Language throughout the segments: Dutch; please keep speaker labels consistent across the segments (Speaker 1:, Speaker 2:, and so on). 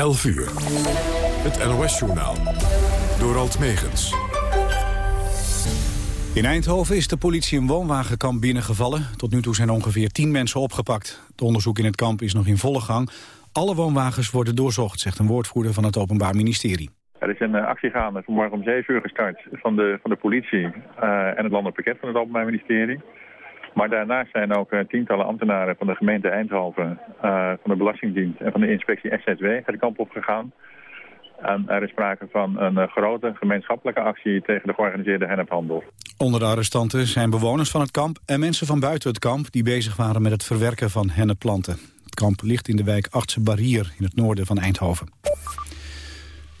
Speaker 1: 11 uur. Het NOS-journaal. Door Alt Megens.
Speaker 2: In Eindhoven is de politie een woonwagenkamp binnengevallen. Tot nu toe zijn ongeveer 10 mensen opgepakt. Het onderzoek in het kamp is nog in volle gang. Alle woonwagens worden doorzocht, zegt een woordvoerder van het Openbaar Ministerie.
Speaker 3: Er is een eh, actie gaande vanmorgen om 7 uur gestart van de, van de politie uh, en het landelijk pakket van het Openbaar Ministerie. Maar daarnaast zijn ook uh, tientallen ambtenaren van de gemeente Eindhoven, van de Belastingdienst en van de inspectie SZW het kamp opgegaan. En er is sprake van een grote gemeenschappelijke actie tegen de georganiseerde hennephandel.
Speaker 2: Onder de arrestanten zijn bewoners van het kamp en mensen van buiten het kamp... die bezig waren met het verwerken van hennepplanten. Het kamp ligt in de wijk Achtse Barrier in het noorden van Eindhoven.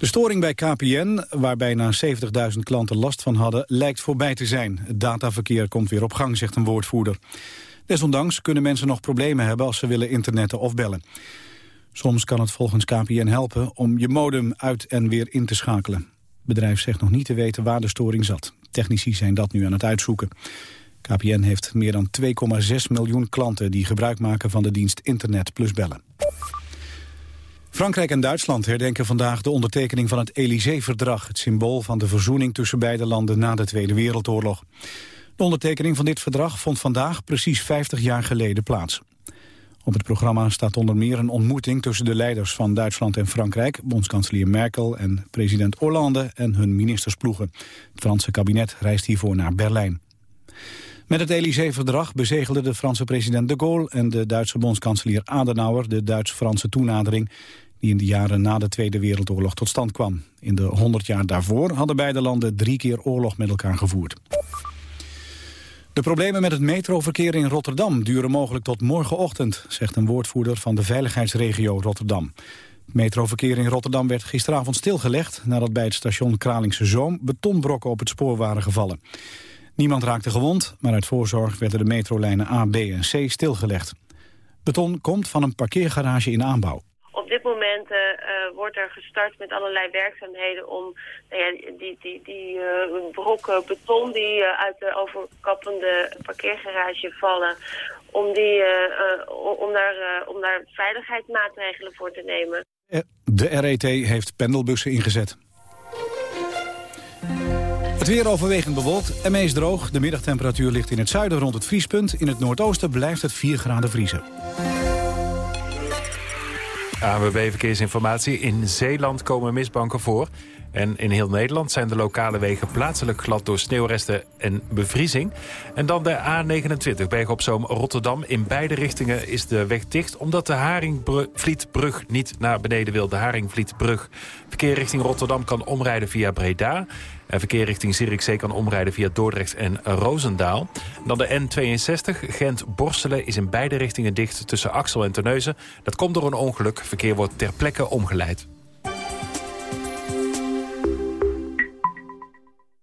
Speaker 2: De storing bij KPN, waar bijna 70.000 klanten last van hadden, lijkt voorbij te zijn. Het dataverkeer komt weer op gang, zegt een woordvoerder. Desondanks kunnen mensen nog problemen hebben als ze willen internetten of bellen. Soms kan het volgens KPN helpen om je modem uit en weer in te schakelen. Het bedrijf zegt nog niet te weten waar de storing zat. Technici zijn dat nu aan het uitzoeken. KPN heeft meer dan 2,6 miljoen klanten die gebruik maken van de dienst Internet plus bellen. Frankrijk en Duitsland herdenken vandaag de ondertekening van het Élysée-verdrag... het symbool van de verzoening tussen beide landen na de Tweede Wereldoorlog. De ondertekening van dit verdrag vond vandaag precies 50 jaar geleden plaats. Op het programma staat onder meer een ontmoeting tussen de leiders van Duitsland en Frankrijk, bondskanselier Merkel en president Hollande en hun ministersploegen. Het Franse kabinet reist hiervoor naar Berlijn. Met het Élysée-verdrag bezegelden de Franse president de Gaulle en de Duitse bondskanselier Adenauer de Duits-Franse toenadering die in de jaren na de Tweede Wereldoorlog tot stand kwam. In de 100 jaar daarvoor hadden beide landen drie keer oorlog met elkaar gevoerd. De problemen met het metroverkeer in Rotterdam duren mogelijk tot morgenochtend, zegt een woordvoerder van de veiligheidsregio Rotterdam. Het metroverkeer in Rotterdam werd gisteravond stilgelegd nadat bij het station Kralingse Zoom betonbrokken op het spoor waren gevallen. Niemand raakte gewond, maar uit voorzorg werden de metrolijnen A, B en C stilgelegd. Beton komt van een parkeergarage in aanbouw.
Speaker 4: Op dit moment uh, wordt er gestart met allerlei werkzaamheden om nou ja, die, die, die uh, brokken beton die uh, uit de overkappende parkeergarage vallen, om, die, om, daar, om daar veiligheidsmaatregelen voor te nemen.
Speaker 2: De RET heeft pendelbussen ingezet. Het weer overwegend bewolkt en meest droog. De middagtemperatuur ligt in het zuiden rond het vriespunt. In het noordoosten blijft het 4 graden vriezen.
Speaker 5: ANWB Verkeersinformatie. In Zeeland komen mistbanken voor. En in heel Nederland zijn de lokale wegen plaatselijk glad door sneeuwresten en bevriezing. En dan de A29, Berg op Rotterdam. In beide richtingen is de weg dicht omdat de Haringvlietbrug niet naar beneden wil. De Haringvlietbrug. Verkeer richting Rotterdam kan omrijden via Breda. En verkeer richting Zierikzee kan omrijden via Dordrecht en Roosendaal. Dan de N62, Gent-Borstelen, is in beide richtingen dicht tussen Axel en Terneuzen. Dat komt door een ongeluk. Verkeer wordt ter plekke omgeleid.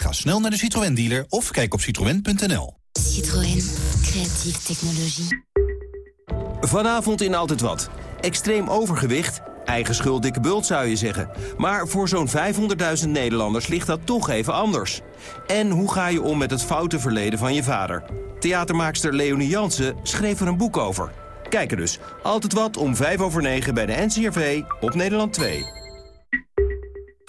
Speaker 6: Ga snel naar de Citroën dealer of kijk op citroën.nl.
Speaker 7: Citroën. Creatieve technologie.
Speaker 8: Vanavond in Altijd Wat. Extreem overgewicht, eigen schuld dikke bult zou je zeggen. Maar voor zo'n 500.000 Nederlanders ligt dat toch even anders. En hoe ga je om met het foute verleden van je vader? Theatermaakster Leonie Jansen schreef er een boek over. Kijk er dus. Altijd wat om 5 over 9 bij de NCRV op Nederland 2.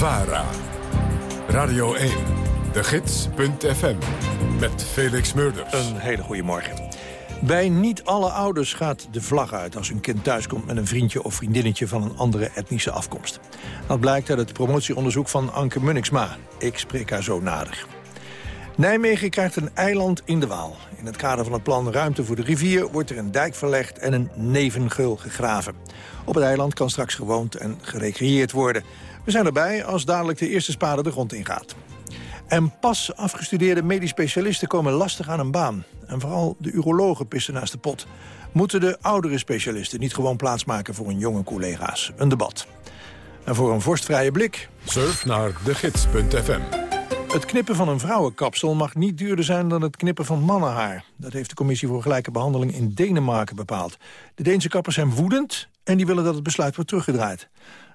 Speaker 1: VARA. Radio 1. De Gids.fm. met Felix Murders.
Speaker 9: Een hele goede morgen. Bij niet alle ouders gaat de vlag uit als hun kind thuiskomt met een vriendje of vriendinnetje van een andere etnische afkomst. Dat blijkt uit het promotieonderzoek van Anke Munniksma. Ik spreek haar zo nader. Nijmegen krijgt een eiland in de Waal. In het kader van het plan Ruimte voor de Rivier wordt er een dijk verlegd en een nevengeul gegraven. Op het eiland kan straks gewoond en gerecreëerd worden. We zijn erbij als dadelijk de eerste spade de grond ingaat. En pas afgestudeerde medisch specialisten komen lastig aan een baan. En vooral de urologen pissen naast de pot. Moeten de oudere specialisten niet gewoon plaatsmaken voor hun jonge collega's? Een debat. En voor een vorstvrije blik...
Speaker 1: Surf naar degids.fm.
Speaker 9: Het knippen van een vrouwenkapsel mag niet duurder zijn dan het knippen van mannenhaar. Dat heeft de Commissie voor Gelijke Behandeling in Denemarken bepaald. De Deense kappers zijn woedend en die willen dat het besluit wordt teruggedraaid.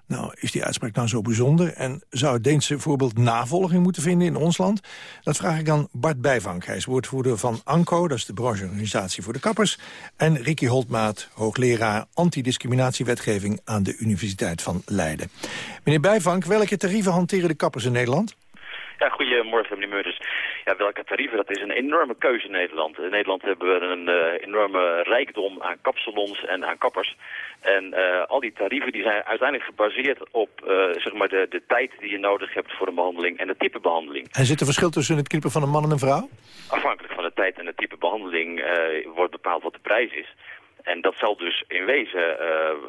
Speaker 9: Nou, is die uitspraak nou zo bijzonder? En zou het Deense voorbeeld navolging moeten vinden in ons land? Dat vraag ik aan Bart Bijvank. Hij is woordvoerder van ANCO, dat is de brancheorganisatie voor de kappers. En Ricky Holtmaat, hoogleraar antidiscriminatiewetgeving aan de Universiteit van Leiden. Meneer Bijvank, welke tarieven hanteren de kappers in Nederland?
Speaker 10: Ja, goedemorgen meneer Meurders. Ja, welke tarieven? Dat is een enorme keuze in Nederland. In Nederland hebben we een uh, enorme rijkdom aan kapsalons en aan kappers. En uh, al die tarieven die zijn uiteindelijk gebaseerd op uh, zeg maar de, de tijd die je nodig hebt voor een behandeling en het type behandeling.
Speaker 9: En zit er verschil tussen het knippen van een man en een vrouw?
Speaker 10: Afhankelijk van de tijd en het type behandeling wordt bepaald wat de prijs is. En dat zal dus in wezen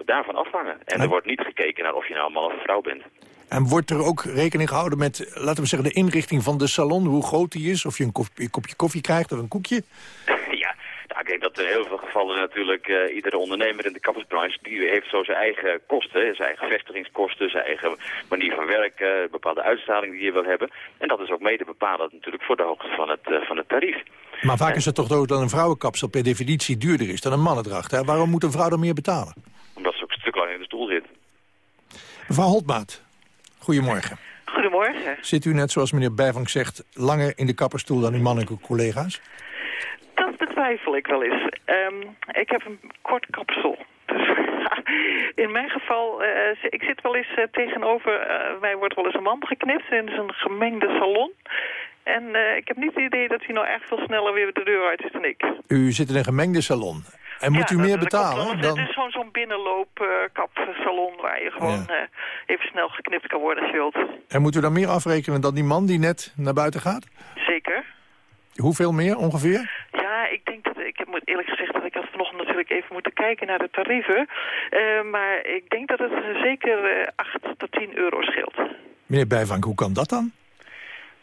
Speaker 10: daarvan afhangen. En er wordt niet gekeken naar of je nou een man of een vrouw bent.
Speaker 9: En wordt er ook rekening gehouden met, laten we zeggen, de inrichting van de salon? Hoe groot die is? Of je een, kopje, een kopje koffie krijgt of een koekje?
Speaker 10: Ja, nou, ik denk dat in heel veel gevallen natuurlijk uh, iedere ondernemer in de kappersbranche... die heeft zo zijn eigen kosten, zijn eigen vestigingskosten, zijn eigen manier van werken... bepaalde uitstraling die je wil hebben. En dat is ook mede bepalend natuurlijk voor de hoogte van het, uh, van het tarief.
Speaker 9: Maar vaak is het toch zo dat een vrouwenkapsel per definitie duurder is dan een mannendracht. Hè? Waarom moet een vrouw dan meer betalen?
Speaker 10: Omdat ze ook een stuk lang in de stoel zit.
Speaker 9: Mevrouw Holtmaat. Goedemorgen.
Speaker 11: Goedemorgen.
Speaker 9: Zit u net zoals meneer Bijvank zegt langer in de kapperstoel dan uw mannelijke collega's?
Speaker 11: Dat betwijfel ik wel eens. Um, ik heb een kort kapsel. Dus in mijn geval, uh, ik zit wel eens uh, tegenover, uh, mij wordt wel eens een man geknipt in een gemengde salon. En ik heb niet het idee dat hij nou echt veel sneller weer de deur uit is dan ik.
Speaker 9: U zit in een gemengde salon. En moet
Speaker 11: ja,
Speaker 9: u meer betalen?
Speaker 11: Dan... Het is gewoon zo'n binnenloopkapsalon uh, waar je gewoon ja. uh, even snel geknipt kan worden als je wilt.
Speaker 9: En moet u dan meer afrekenen dan die man die net naar buiten gaat?
Speaker 11: Zeker.
Speaker 9: Hoeveel meer ongeveer?
Speaker 11: Ja, ik denk dat ik heb eerlijk gezegd dat ik had vanochtend natuurlijk even moeten kijken naar de tarieven. Uh, maar ik denk dat het zeker 8 tot 10 euro scheelt.
Speaker 9: Meneer Bijvank, hoe kan dat dan?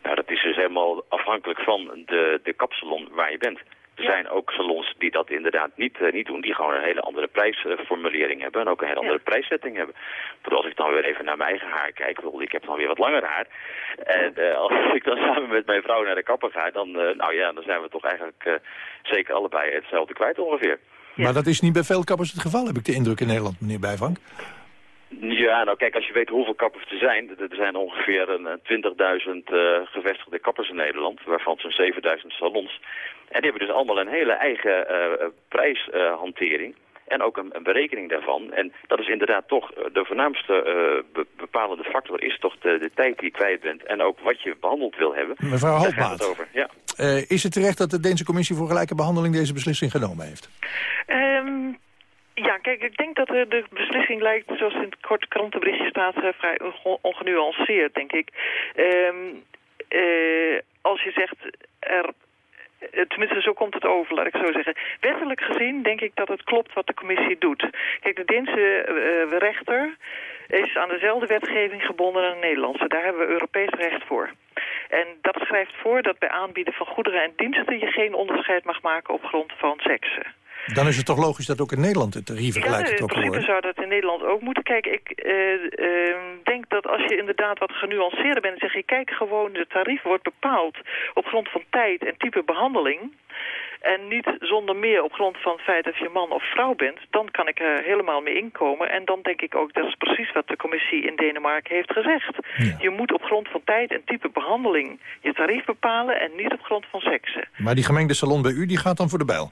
Speaker 10: Nou, dat is dus helemaal afhankelijk van de, de kapsalon waar je bent. Er zijn ook salons die dat inderdaad niet, uh, niet doen. Die gewoon een hele andere prijsformulering hebben. En ook een hele andere ja. prijszetting hebben. Maar als ik dan weer even naar mijn eigen haar kijk. Ik heb dan weer wat langer haar. En uh, als ik dan samen met mijn vrouw naar de kapper ga. Dan, uh, nou ja, dan zijn we toch eigenlijk zeker allebei hetzelfde kwijt ongeveer.
Speaker 9: Ja. Maar dat is niet bij veel kappers het geval, heb ik de indruk in Nederland, meneer Bijvank.
Speaker 10: Ja, nou kijk, als je weet hoeveel kappers er zijn. Er zijn ongeveer 20.000 uh, gevestigde kappers in Nederland. Waarvan zo'n 7.000 salons. En die hebben dus allemaal een hele eigen uh, prijshantering. en ook een, een, berekening daarvan. En dat is inderdaad toch de voornaamste uh, be bepalende factor... is toch de, de, tijd die je kwijt bent en ook wat je behandeld wil hebben.
Speaker 9: Mevrouw Holtmaat,
Speaker 10: over. Ja.
Speaker 9: Uh, is het terecht dat de Deense Commissie voor Gelijke Behandeling... deze beslissing genomen heeft?
Speaker 11: Um, ja, kijk, ik denk dat de, beslissing lijkt, zoals in het korte krantenberichtje staat... vrij ongenuanceerd, denk ik. Um, als je zegt... Er tenminste, zo komt het over, laat ik zo zeggen. Wettelijk gezien denk ik dat het klopt wat de commissie doet. Kijk, de Deense rechter is aan dezelfde wetgeving gebonden als de Nederlandse. Daar hebben we Europees recht voor. En dat schrijft voor dat bij aanbieden van goederen en diensten... je geen onderscheid mag maken op grond van seksen.
Speaker 9: Dan is het toch logisch dat ook in Nederland het tarieven gelijk getrokken
Speaker 11: worden? Ja, in principe zou dat in Nederland ook moeten. Kijk, ik uh, uh, denk dat als je inderdaad wat genuanceerder bent... en zeg je, kijk gewoon, de tarief wordt bepaald op grond van tijd en type behandeling... en niet zonder meer op grond van het feit of je man of vrouw bent... dan kan ik er helemaal mee inkomen. En dan denk ik ook, dat is precies wat de commissie in Denemarken heeft gezegd. Ja. Je moet op grond van tijd en type behandeling je tarief bepalen... en niet op grond van seksen.
Speaker 9: Maar die gemengde salon bij u, die gaat dan voor de bijl?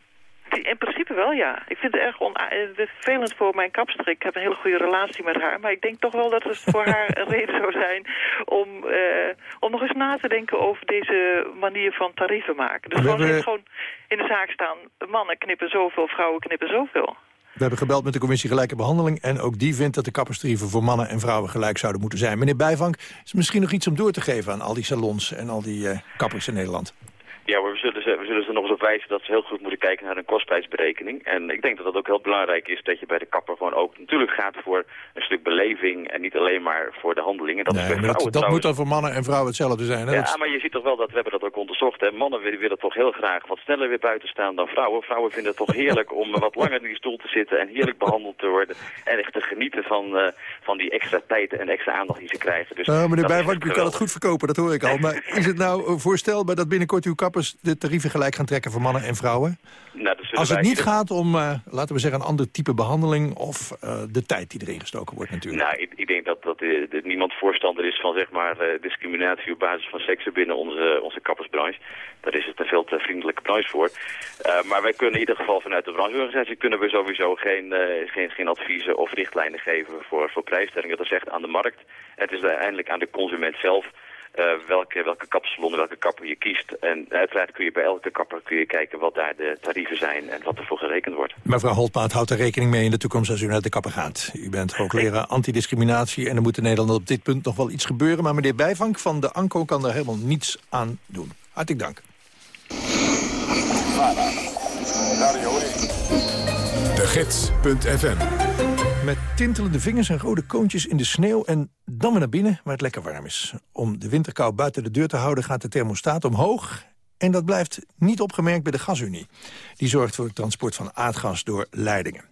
Speaker 11: In principe wel, ja. Ik vind het erg eh, vervelend voor mijn kapster. Ik heb een hele goede relatie met haar. Maar ik denk toch wel dat het voor haar een reden zou zijn... om, uh, om nog eens na te denken over deze manier van tarieven maken. Dus gewoon, hebben... gewoon in de zaak staan... mannen knippen zoveel, vrouwen knippen zoveel.
Speaker 9: We hebben gebeld met de commissie Gelijke Behandeling... en ook die vindt dat de kapperstarieven voor mannen en vrouwen gelijk zouden moeten zijn. Meneer Bijvank, is misschien nog iets om door te geven aan al die salons... en al die uh, kappers in Nederland?
Speaker 10: Ja, we zullen, ze, we zullen ze nog eens op wijzen dat ze heel goed moeten kijken naar een kostprijsberekening. En ik denk dat het ook heel belangrijk is dat je bij de kapper gewoon ook natuurlijk gaat voor een stuk beleving en niet alleen maar voor de handelingen. Dat,
Speaker 9: nee, dat, dat moet dan voor mannen en vrouwen hetzelfde zijn. Hè?
Speaker 10: Ja, maar je ziet toch wel dat we hebben dat ook onderzocht. Hè? Mannen willen, willen toch heel graag wat sneller weer buiten staan dan vrouwen. Vrouwen vinden het toch heerlijk om wat langer in die stoel te zitten en heerlijk behandeld te worden. En echt te genieten van, uh, van die extra tijd en extra aandacht die ze krijgen. Dus
Speaker 9: nou, meneer Bijvank, u kan het goed verkopen, dat hoor ik al. Maar is het nou voorstelbaar dat binnenkort uw de tarieven gelijk gaan trekken voor mannen en vrouwen?
Speaker 10: Nou,
Speaker 9: Als het niet gaat om, uh, laten we zeggen, een ander type behandeling... of uh, de tijd die erin gestoken wordt natuurlijk.
Speaker 10: Nou, ik, ik denk dat, dat uh, niemand voorstander is van zeg maar, discriminatie op basis van seksen binnen onze, onze kappersbranche. Daar is het een veel te vriendelijke branche voor. maar wij kunnen in ieder geval vanuit de brancheorganisatie... kunnen we sowieso geen, geen, geen adviezen of richtlijnen geven voor, voor prijsstellingen. Dat is echt aan de markt. Het is uiteindelijk aan de consument zelf welke, welke kapsalon, welke kapper je kiest. En uiteraard kun je bij elke kapper kun je kijken wat daar de tarieven zijn en wat ervoor gerekend wordt.
Speaker 9: Mevrouw Holtmaat houdt er rekening mee in de toekomst als u naar de kapper gaat. U bent hoogleraar antidiscriminatie en er moet in Nederland op dit punt nog wel iets gebeuren. Maar meneer Bijvank van de ANCO kan daar helemaal niets aan doen. Hartelijk dank.
Speaker 1: De Gids.fm
Speaker 9: tintelende vingers en rode koontjes in de sneeuw... en dan naar binnen waar het lekker warm is. Om de winterkou buiten de deur te houden gaat de thermostaat omhoog... en dat blijft niet opgemerkt bij de gasunie. Die zorgt voor het transport van aardgas door leidingen.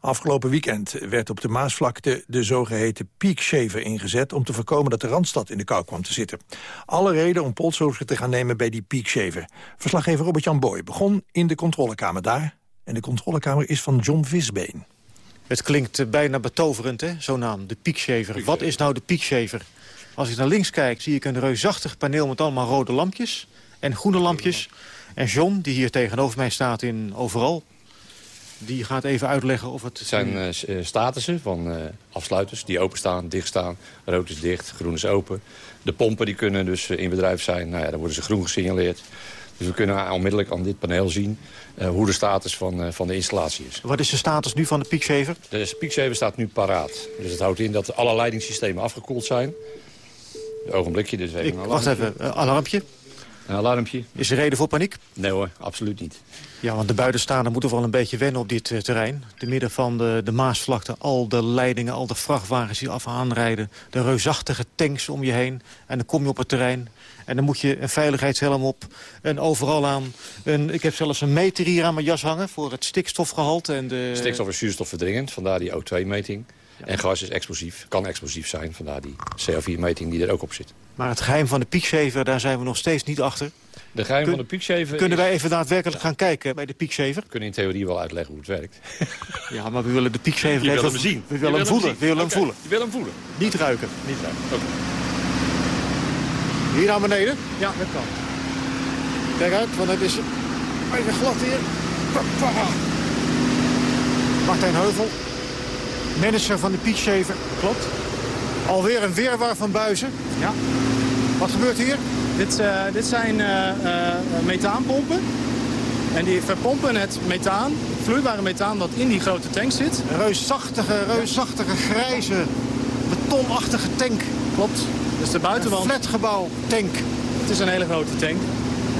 Speaker 9: Afgelopen weekend werd op de Maasvlakte de zogeheten peakshaver ingezet... om te voorkomen dat de Randstad in de kou kwam te zitten. Alle reden om polshoogte te gaan nemen bij die peakshaver. Verslaggever Robert-Jan Boy begon in de controlekamer daar... en de controlekamer is van John Visbeen.
Speaker 12: Het klinkt eh, bijna betoverend, hè, zo'n naam, de piekshaver. Wat is nou de piekshaver? Als ik naar links kijk, zie ik een reusachtig paneel met allemaal rode lampjes en groene lampjes. En John, die hier tegenover mij staat in overal, die gaat even uitleggen of het...
Speaker 13: Het zijn uh, statussen van afsluiters die openstaan, dichtstaan. Rood is dicht, groen is open. De pompen die kunnen dus in bedrijf zijn. Nou ja, dan worden ze groen gesignaleerd. Dus we kunnen onmiddellijk aan dit paneel zien uh, hoe de status van, uh, van de installatie is.
Speaker 12: Wat is de status nu van de Peak
Speaker 13: De Peak staat nu paraat. Dus dat houdt in dat alle leidingssystemen afgekoeld zijn. Een ogenblikje, dus even
Speaker 12: Ik, een Wacht even, uh, alarmpje?
Speaker 13: Een alarmpje.
Speaker 12: Is er reden voor paniek?
Speaker 13: Nee hoor, absoluut niet.
Speaker 12: Ja, want de buitenstaanders moeten wel een beetje wennen op dit uh, terrein. Te midden van de, de Maasvlakte, al de leidingen, al de vrachtwagens die af aanrijden. De reusachtige tanks om je heen. En dan kom je op het terrein en dan moet je een veiligheidshelm op. En overal aan. Een, ik heb zelfs een meter hier aan mijn jas hangen voor het stikstofgehalte. En de...
Speaker 13: Stikstof is zuurstofverdringend, vandaar die O2-meting. En gas is explosief, kan explosief zijn, vandaar die CO4-meting die er ook op zit.
Speaker 12: Maar het geheim van de piekzever, daar zijn we nog steeds niet achter.
Speaker 13: De geheim van de piekzever
Speaker 12: Kunnen wij even daadwerkelijk gaan kijken bij de piekzever?
Speaker 13: We kunnen in theorie wel uitleggen hoe het werkt.
Speaker 12: ja, maar we willen de piekzever
Speaker 13: even... hem zien.
Speaker 12: We willen hem voelen. We willen hem voelen.
Speaker 13: Je wil hem voelen?
Speaker 12: Niet ruiken.
Speaker 13: Niet ruiken, oké.
Speaker 12: Hier naar beneden?
Speaker 14: Ja, dat kan.
Speaker 12: Kijk uit, want het is even glad hier. Martijn Heuvel, manager van de Peakshaver.
Speaker 14: Klopt.
Speaker 12: Alweer een weerwar van buizen.
Speaker 14: Ja.
Speaker 12: Wat gebeurt hier?
Speaker 14: Dit, uh, dit zijn uh, uh, methaanpompen. En die verpompen het methaan, vloeibare methaan dat in die grote tank zit.
Speaker 12: Een reusachtige, reusachtige, grijze, betonachtige tank.
Speaker 14: Klopt. Dus de buitenwand...
Speaker 12: Een flatgebouw, tank.
Speaker 14: Het is een hele grote tank.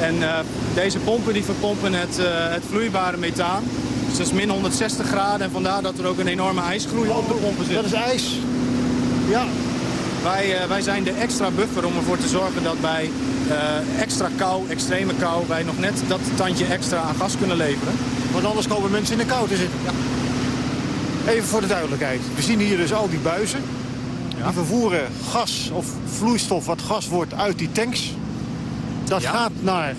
Speaker 14: En uh, deze pompen die verpompen het, uh, het vloeibare methaan. Dus dat is min 160 graden. En vandaar dat er ook een enorme ijsgroei op de pompen zit.
Speaker 12: Dat is ijs. Ja.
Speaker 14: Wij, uh, wij zijn de extra buffer om ervoor te zorgen dat bij extra kou, extreme kou... wij nog net dat tandje extra aan gas kunnen leveren.
Speaker 12: Want anders komen mensen in de kou te zitten. Ja. Even voor de duidelijkheid. We zien hier dus al die buizen. Die vervoeren gas of vloeistof wat gas wordt uit die tanks. Dat gaat naar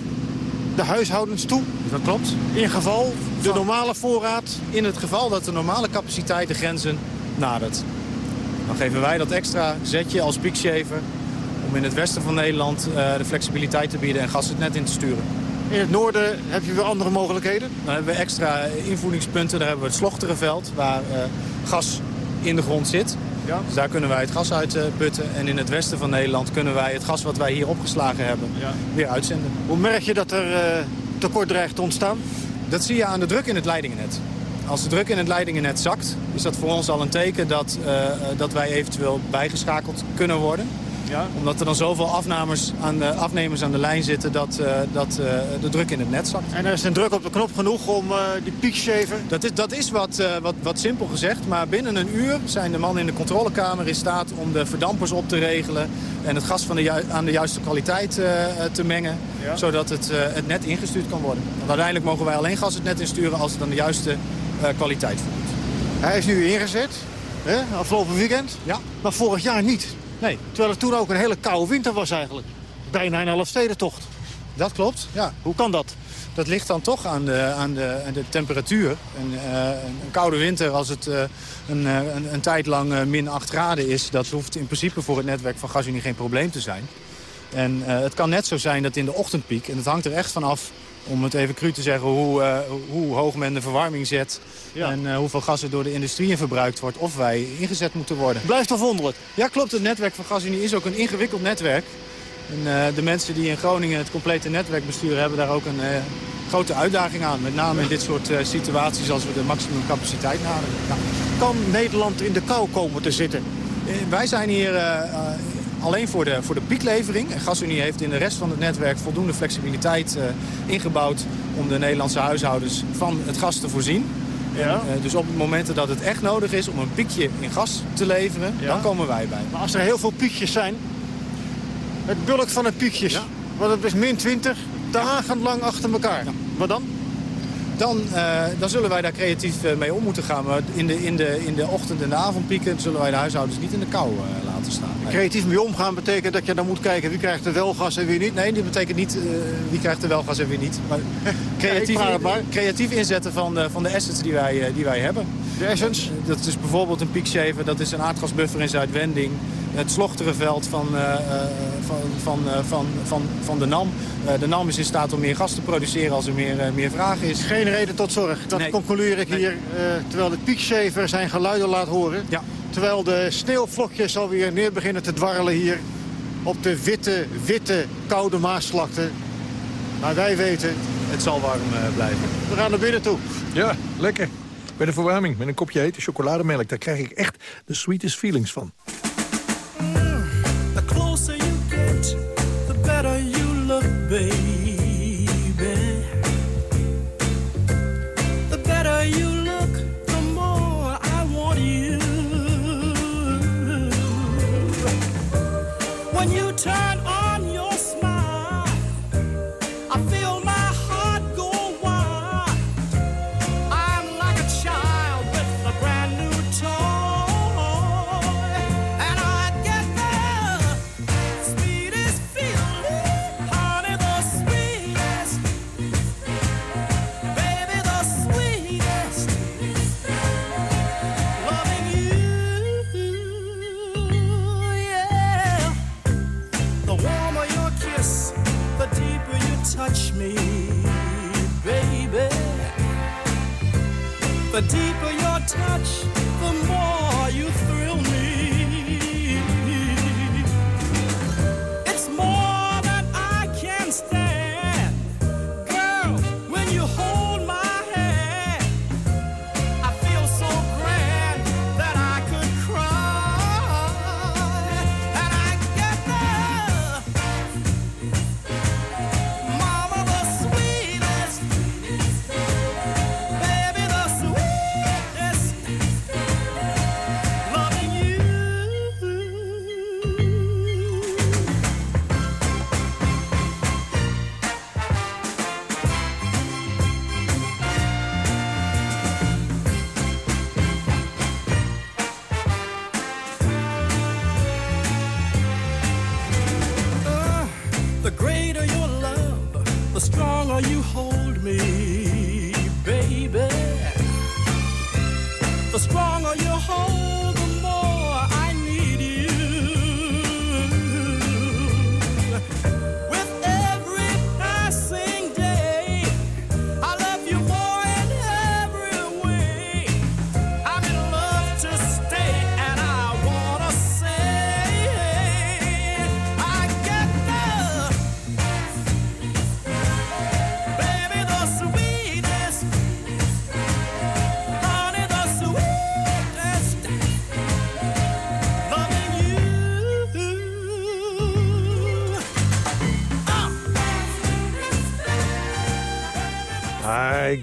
Speaker 12: de huishoudens toe.
Speaker 14: Dat klopt.
Speaker 12: In geval de normale voorraad.
Speaker 14: In het geval dat de normale capaciteit de grenzen nadert. Dan geven wij dat extra zetje als piekshaver om in het westen van Nederland uh, de flexibiliteit te bieden en gas het net in te sturen.
Speaker 12: In het noorden heb je weer andere mogelijkheden?
Speaker 14: Dan hebben we extra invoedingspunten. Daar hebben we het Slochterenveld, waar uh, gas in de grond zit. Ja. Dus daar kunnen wij het gas uit putten. En in het westen van Nederland kunnen wij het gas wat wij hier opgeslagen hebben weer uitzenden.
Speaker 12: Hoe merk je dat er tekort dreigt te ontstaan?
Speaker 14: Dat zie je aan de druk in het leidingennet. Als de druk in het leidingennet zakt, is dat voor ons al een teken dat, uh, dat wij eventueel bijgeschakeld kunnen worden. Ja. Omdat er dan zoveel afnemers aan de, afnemers aan de lijn zitten dat, uh, dat uh, de druk in het net zakt.
Speaker 12: En er is een druk op de knop genoeg om uh, die piekshaver?
Speaker 14: Dat is, dat is wat, wat, wat simpel gezegd, maar binnen een uur zijn de mannen in de controlekamer in staat om de verdampers op te regelen en het gas van de aan de juiste kwaliteit te mengen, ja. zodat het, het net ingestuurd kan worden. Want uiteindelijk mogen wij alleen gas het net insturen als het dan de juiste kwaliteit voldoet.
Speaker 12: Hij is nu ingezet, hè, afgelopen weekend, ja. maar vorig jaar niet. Nee. Terwijl het toen ook een hele koude winter was eigenlijk. Bijna een halfstedentocht.
Speaker 14: Dat klopt, ja.
Speaker 12: Hoe kan dat?
Speaker 14: Dat ligt dan toch aan de, aan de, aan de temperatuur. Een, uh, een koude winter, als het uh, een, een, een, tijd lang uh, min 8 graden is... dat hoeft in principe voor het netwerk van GasUnie geen probleem te zijn. En het kan net zo zijn dat in de ochtendpiek... en het hangt er echt van af om het even cru te zeggen, hoe, uh, hoe hoog men de verwarming zet... en uh, hoeveel gas er door de industrie in verbruikt wordt... of wij ingezet moeten worden.
Speaker 12: Blijft toch wonderlijk?
Speaker 14: Ja, klopt. Het netwerk van GasUnie is ook een ingewikkeld netwerk. En uh, de mensen die in Groningen het complete netwerk besturen... hebben daar ook een grote uitdaging aan. Met name in dit soort situaties als we de maximumcapaciteit naderen. Ja.
Speaker 12: Kan Nederland in de kou komen te zitten?
Speaker 14: wij zijn hier alleen voor de, voor de pieklevering. En GasUnie heeft in de rest van het netwerk voldoende flexibiliteit uh, ingebouwd... om de Nederlandse huishoudens van het gas te voorzien. Ja. En, uh, dus op het moment dat het echt nodig is om een piekje in gas te leveren, ja. dan komen wij bij.
Speaker 12: Maar als er heel veel piekjes zijn, het bulk van de piekjes, ja. want het is min 20, dagen lang achter elkaar. Wat dan?
Speaker 14: Dan, uh, dan zullen wij daar creatief mee om moeten gaan. Maar in de, in de, in de ochtend- en de avondpieken zullen wij de huishoudens niet in de kou laten staan.
Speaker 12: Creatief mee omgaan betekent dat je dan moet kijken wie krijgt er wel gas en wie niet?
Speaker 14: Nee, dat betekent niet uh, wie krijgt er wel gas en wie niet. Maar creatief,
Speaker 12: ja, maar.
Speaker 14: creatief inzetten van de, van de assets die wij, die wij hebben.
Speaker 12: De essence?
Speaker 14: Dat is bijvoorbeeld een piekshaver, dat is een aardgasbuffer in Zuidwending. Het slochterenveld van, van, van, van, van, van de NAM. de NAM is in staat om meer gas te produceren als er meer, meer vraag is.
Speaker 12: Geen reden tot zorg. Dat nee. concludeer ik nee. hier, terwijl de piekshaver zijn geluiden laat horen.
Speaker 14: Ja.
Speaker 12: Terwijl de sneeuwvlokjes alweer neer beginnen te dwarrelen hier op de witte, witte, koude Maasvlakte. Maar wij weten...
Speaker 14: Het zal warm blijven.
Speaker 12: We gaan naar binnen toe.
Speaker 9: Ja, lekker. Bij de verwarming met een kopje hete chocolademelk. Daar krijg ik echt de sweetest feelings van.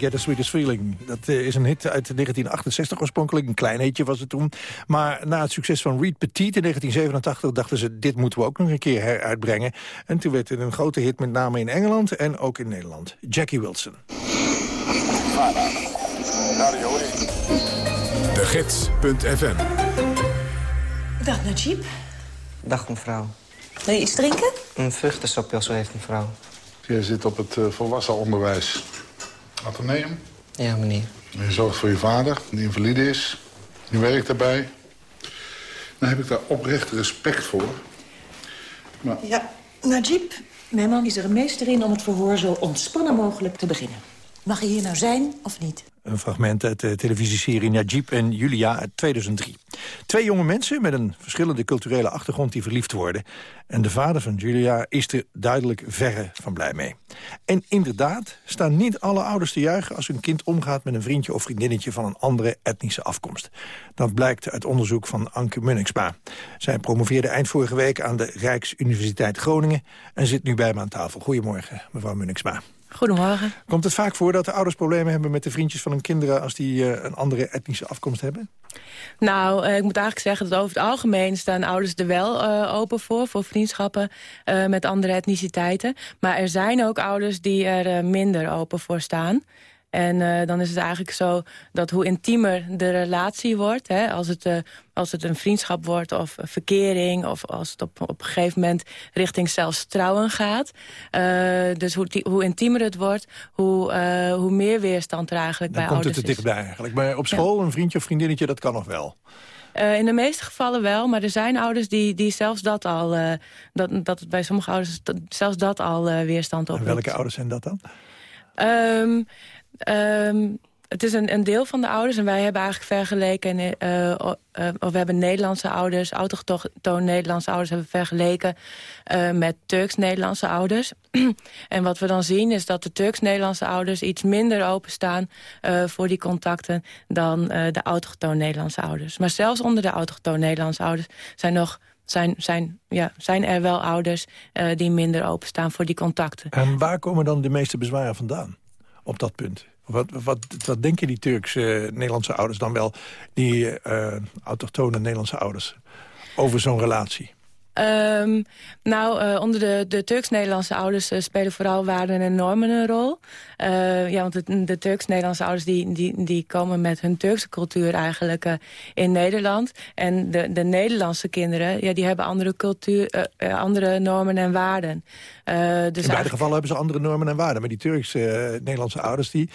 Speaker 15: Get a Sweetest Feeling.
Speaker 9: Dat eh, is een hit uit 1968 oorspronkelijk. Een klein hitje was het toen. Maar na het succes van Reed Petit in 1987 dachten ze... dit moeten we ook nog een keer heruitbrengen. En toen werd het een grote hit met name in Engeland en ook in Nederland. Jackie Wilson.
Speaker 1: De Gids.fm
Speaker 16: Dag Najib.
Speaker 17: Dag mevrouw.
Speaker 16: Wil je iets drinken?
Speaker 17: Een vruchtensapje u heeft mevrouw.
Speaker 18: Jij zit op het eh, volwassen onderwijs. Atheneum.
Speaker 17: Ja meneer.
Speaker 18: Je zorgt voor je vader, die invalide is. Je werkt daarbij. Dan heb ik daar oprecht respect voor. Maar
Speaker 16: Ja, Najib, mijn man is er een meester in om het verhoor zo ontspannen mogelijk te beginnen. Mag hij hier nou zijn of niet?
Speaker 9: Een fragment uit de televisieserie Najib en Julia uit 2003. Twee jonge mensen met een verschillende culturele achtergrond die verliefd worden. En de vader van Julia is er duidelijk verre van blij mee. En inderdaad staan niet alle ouders te juichen... als hun kind omgaat met een vriendje of vriendinnetje van een andere etnische afkomst. Dat blijkt uit onderzoek van Anke Munningsma. Zij promoveerde eind vorige week aan de Rijksuniversiteit Groningen... en zit nu bij me aan tafel. Goedemorgen, mevrouw Munningsma.
Speaker 19: Goedemorgen.
Speaker 9: Komt het vaak voor dat de ouders problemen hebben met de vriendjes van hun kinderen... als die eh, een andere etnische afkomst hebben?
Speaker 19: Nou, eh, ik moet eigenlijk zeggen dat over het algemeen staan ouders er wel eh, open voor. Voor vriendschappen met andere etniciteiten. Maar er zijn ook ouders die er minder open voor staan. En eh, dan is het eigenlijk zo dat hoe intiemer de relatie wordt... Hè, als, het, eh, als het een vriendschap wordt of een verkering... of als het op, op een gegeven moment richting zelfs trouwen gaat. eh, dus hoe, hoe intiemer het wordt, hoe, hoe meer weerstand er eigenlijk
Speaker 9: Dan
Speaker 19: bij
Speaker 9: komt het
Speaker 19: ouders
Speaker 9: er
Speaker 19: is.
Speaker 9: dichtbij eigenlijk. Maar op school, een vriendje of vriendinnetje, dat kan nog wel.
Speaker 19: In de meeste gevallen wel, maar er zijn ouders die, die zelfs dat al... dat, dat bij sommige ouders dat- zelfs dat al weerstand
Speaker 9: En
Speaker 19: oproept.
Speaker 9: welke ouders zijn dat dan?
Speaker 19: Ehm, ehm, het is een, een deel van de ouders en wij hebben eigenlijk vergeleken... eh, eh, of we hebben Nederlandse ouders, autochtoon Nederlandse ouders... hebben vergeleken eh, met Turks-Nederlandse ouders. en wat we dan zien is dat de Turks-Nederlandse ouders... iets minder openstaan voor die contacten dan de autochtoon Nederlandse ouders. Maar zelfs onder de autochtoon Nederlandse ouders zijn nog... Zijn, zijn, ja, zijn er wel ouders die minder openstaan voor die contacten.
Speaker 9: En waar komen dan de meeste bezwaren vandaan op dat punt? Wat, wat, wat denken die Turks-Nederlandse ouders dan wel, die eh autochtone Nederlandse ouders, over zo'n relatie?
Speaker 19: Ehm, nou, eh, onder de, de Turks-Nederlandse ouders eh, spelen vooral waarden en normen een rol. Eh, ja, want de, de Turks-Nederlandse ouders die, die, die komen met hun Turkse cultuur eigenlijk in Nederland. En de, de Nederlandse kinderen, ja, die hebben andere cultuur, andere normen en waarden. Dus
Speaker 9: In beide gevallen hebben ze andere normen en waarden. Maar die Turks-Nederlandse ouders, die,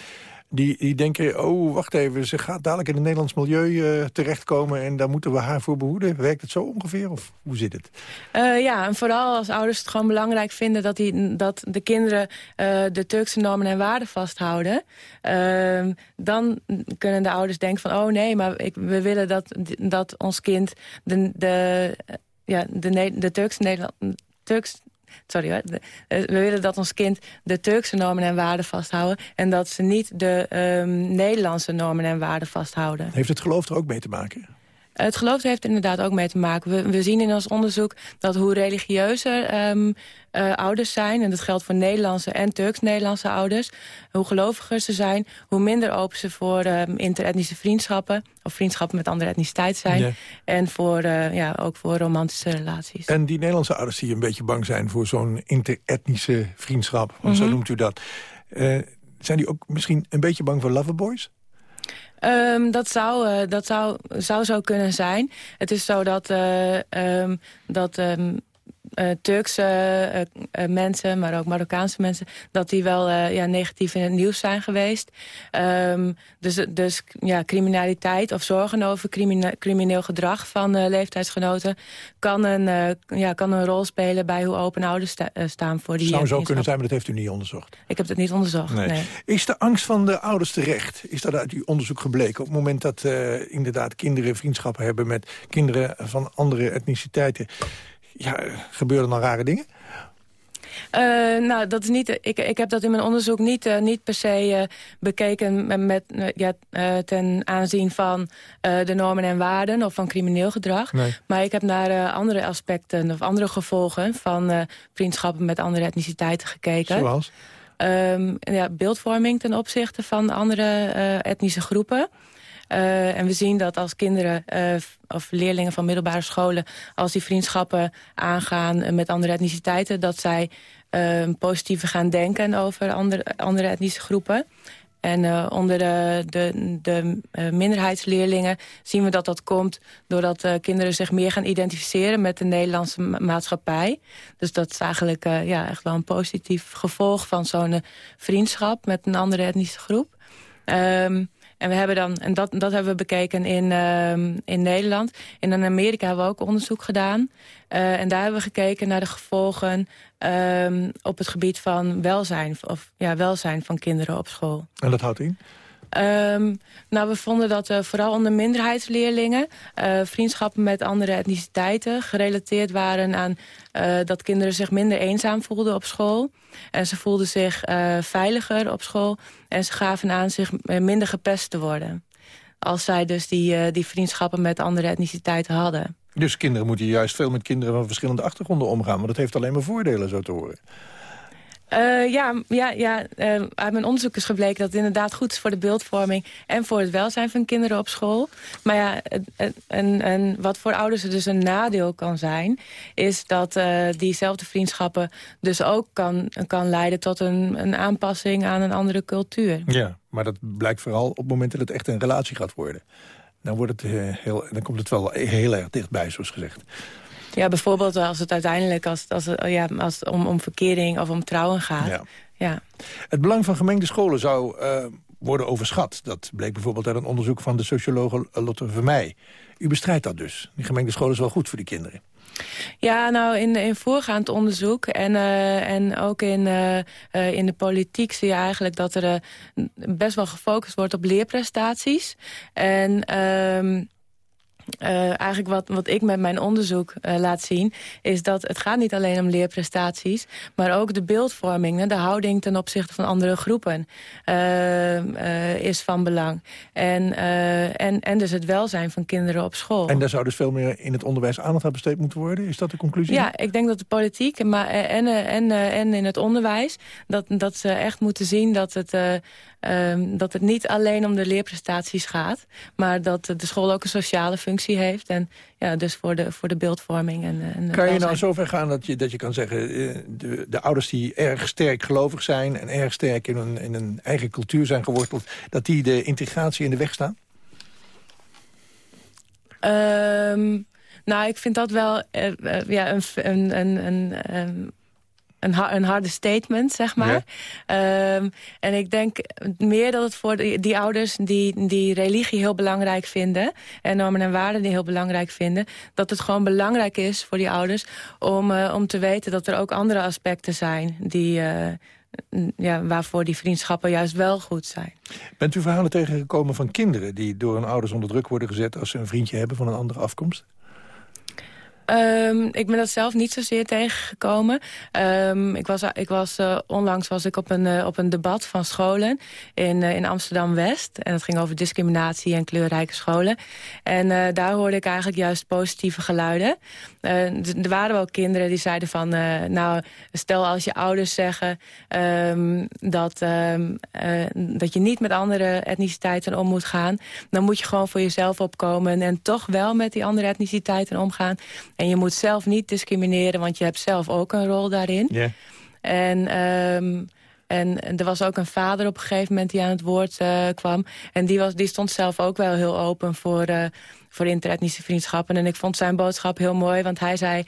Speaker 9: die, die denken... oh, wacht even, ze gaat dadelijk in het Nederlands milieu eh, terechtkomen... en daar moeten we haar voor behoeden. Werkt het zo ongeveer, of hoe zit het?
Speaker 19: Eh, ja, en vooral als ouders het gewoon belangrijk vinden... dat, die, dat de kinderen eh, de Turkse normen en waarden vasthouden... ehm, dan kunnen de ouders denken van... oh nee, maar ik, we willen dat, dat ons kind de, de, ja, de, de Turkse Nederland... Turks, Sorry hoor. Eh, we willen dat ons kind de Turkse normen en waarden vasthouden... en dat ze niet de ehm, Nederlandse normen en waarden vasthouden.
Speaker 9: Heeft het geloof er ook mee te maken?
Speaker 19: Het geloof heeft er inderdaad ook mee te maken. We, we zien in ons onderzoek dat hoe religieuzer ehm, eh, ouders zijn... en dat geldt voor Nederlandse en Turks-Nederlandse ouders... hoe geloviger ze zijn, hoe minder open ze voor ehm, interetnische vriendschappen... of vriendschappen met andere etniciteit zijn.
Speaker 9: Ja.
Speaker 19: En voor, eh, ja, ook voor romantische relaties.
Speaker 9: En die Nederlandse ouders die een beetje bang zijn... voor zo'n interetnische vriendschap, want zo
Speaker 19: Mhm.
Speaker 9: noemt u dat... eh, zijn die ook misschien een beetje bang voor loverboys?
Speaker 19: Ehm, dat zou, eh, dat zou, zou zo kunnen zijn. Het is zo dat, eh, ehm, dat ehm, eh, Turkse eh, eh, mensen, maar ook Marokkaanse mensen... dat die wel ja, negatief in het nieuws zijn geweest. Ehm, dus dus ja, criminaliteit of zorgen over crimine- crimineel gedrag van leeftijdsgenoten... Kan een, ja, kan een rol spelen bij hoe open ouders sta- staan voor die
Speaker 9: Zou zo kunnen zijn, maar dat heeft u niet onderzocht.
Speaker 19: Ik heb het niet onderzocht, nee.
Speaker 9: Is de angst van de ouders terecht? Is dat uit uw onderzoek gebleken? Op het moment dat inderdaad kinderen vriendschappen hebben... met kinderen van andere etniciteiten... Ja, gebeuren dan rare dingen?
Speaker 19: Eh, nou, dat is niet. Ik, ik heb dat in mijn onderzoek niet, eh, niet per se eh, bekeken met, met, ja, ten aanzien van de normen en waarden of van crimineel gedrag.
Speaker 9: Nee.
Speaker 19: Maar ik heb naar andere aspecten of andere gevolgen van vriendschappen met andere etniciteiten gekeken.
Speaker 9: Zoals?
Speaker 19: ehm, ja, beeldvorming ten opzichte van andere etnische groepen. Eh, en we zien dat als kinderen eh, of leerlingen van middelbare scholen... als die vriendschappen aangaan eh, met andere etniciteiten... dat zij uh, positiever gaan denken over andere, andere etnische groepen. En onder de, de, de minderheidsleerlingen zien we dat dat komt... doordat kinderen zich meer gaan identificeren met de Nederlandse ma maatschappij. Dus dat is eigenlijk ja, echt wel een positief gevolg van zo'n vriendschap... met een andere etnische groep. Um, en we hebben dan, en dat, dat hebben we bekeken in, uh, in Nederland. En in Amerika hebben we ook onderzoek gedaan. Uh, en daar hebben we gekeken naar de gevolgen uh, op het gebied van welzijn, of, ja, welzijn van kinderen op school.
Speaker 9: En dat houdt in?
Speaker 19: Um, nou, we vonden dat uh, vooral onder minderheidsleerlingen... Uh, vriendschappen met andere etniciteiten gerelateerd waren aan... Uh, dat kinderen zich minder eenzaam voelden op school. En ze voelden zich veiliger op school. En ze gaven aan zich minder gepest te worden. Als zij dus die, die vriendschappen met andere etniciteiten hadden.
Speaker 9: Dus kinderen moeten juist veel met kinderen van verschillende achtergronden omgaan. Maar dat heeft alleen maar voordelen, zo te horen.
Speaker 19: Uh, ja, ja, ja uh, uit mijn onderzoek is gebleken dat het inderdaad goed is voor de beeldvorming... en voor het welzijn van kinderen op school. Maar ja, en, wat voor ouders dus een nadeel kan zijn... is dat uh, diezelfde vriendschappen dus ook kan, kan leiden... tot een, een aanpassing aan een andere cultuur.
Speaker 9: Ja, maar dat blijkt vooral op het moment dat het echt een relatie gaat worden. Dan, wordt het, heel, dan komt het wel heel erg dichtbij, zoals gezegd.
Speaker 19: Ja, bijvoorbeeld als het uiteindelijk als, als, ja, als het om, om verkering of om trouwen gaat. Ja. ja.
Speaker 9: Het belang van gemengde scholen zou uh, worden overschat. Dat bleek bijvoorbeeld uit een onderzoek van de sociologe Lotte Vermeij. U bestrijdt dat dus. Die gemengde scholen is wel goed voor die kinderen.
Speaker 19: Ja, nou, in, in voorgaand onderzoek en, uh, en ook in, uh, uh, in de politiek zie je eigenlijk dat er best wel gefocust wordt op leerprestaties. En... Uh, uh, eigenlijk wat, wat ik met mijn onderzoek uh, laat zien... is dat het gaat niet alleen om leerprestaties... maar ook de beeldvorming, de houding ten opzichte van andere groepen... Uh, is van belang. En, en, en dus het welzijn van kinderen op school.
Speaker 9: En daar zou dus veel meer in het onderwijs aandacht aan besteed moeten worden? Is dat de conclusie?
Speaker 19: Ja, ik denk dat de politiek maar, en, en, en in het onderwijs... dat, dat ze echt moeten zien dat het... Um, dat het niet alleen om de leerprestaties gaat... maar dat de school ook een sociale functie heeft. En ja, dus voor de, voor de beeldvorming. En, en
Speaker 9: kan je nou zover gaan dat je, dat je kan zeggen... Eh, de, de ouders die erg sterk gelovig zijn... en erg sterk in een, in een eigen cultuur zijn geworteld... dat die de integratie in de weg staan?
Speaker 19: Um, nou, ik vind dat wel uh, uh, ja, een, een, een, een um, een, een harde statement, zeg maar. Ja. Um, en ik denk meer dat het voor die, die, ouders die, die religie heel belangrijk vinden... en normen en waarden die heel belangrijk vinden... dat het gewoon belangrijk is voor die ouders om, uh, om te weten... dat er ook andere aspecten zijn die... Uh, ja, waarvoor die vriendschappen juist wel goed zijn.
Speaker 9: Bent u verhalen tegengekomen van kinderen... die door hun ouders onder druk worden gezet... als ze een vriendje hebben van een andere afkomst?
Speaker 19: Um, ik ben dat zelf niet zozeer tegengekomen. Um, ik was, ik was, uh, onlangs was ik op een, uh, op een debat van scholen in, uh, in Amsterdam-West. En dat ging over discriminatie en kleurrijke scholen. En daar hoorde ik eigenlijk juist positieve geluiden. er waren wel kinderen die zeiden van... nou, stel als je ouders zeggen um, dat, dat je niet met andere etniciteiten om moet gaan... dan moet je gewoon voor jezelf opkomen en toch wel met die andere etniciteiten omgaan... En je moet zelf niet discrimineren, want je hebt zelf ook een rol daarin. Yeah. En, um, en er was ook een vader op een gegeven moment die aan het woord uh, kwam. En die, was, die stond zelf ook wel heel open voor, uh, voor interetnische vriendschappen. En ik vond zijn boodschap heel mooi, want hij zei...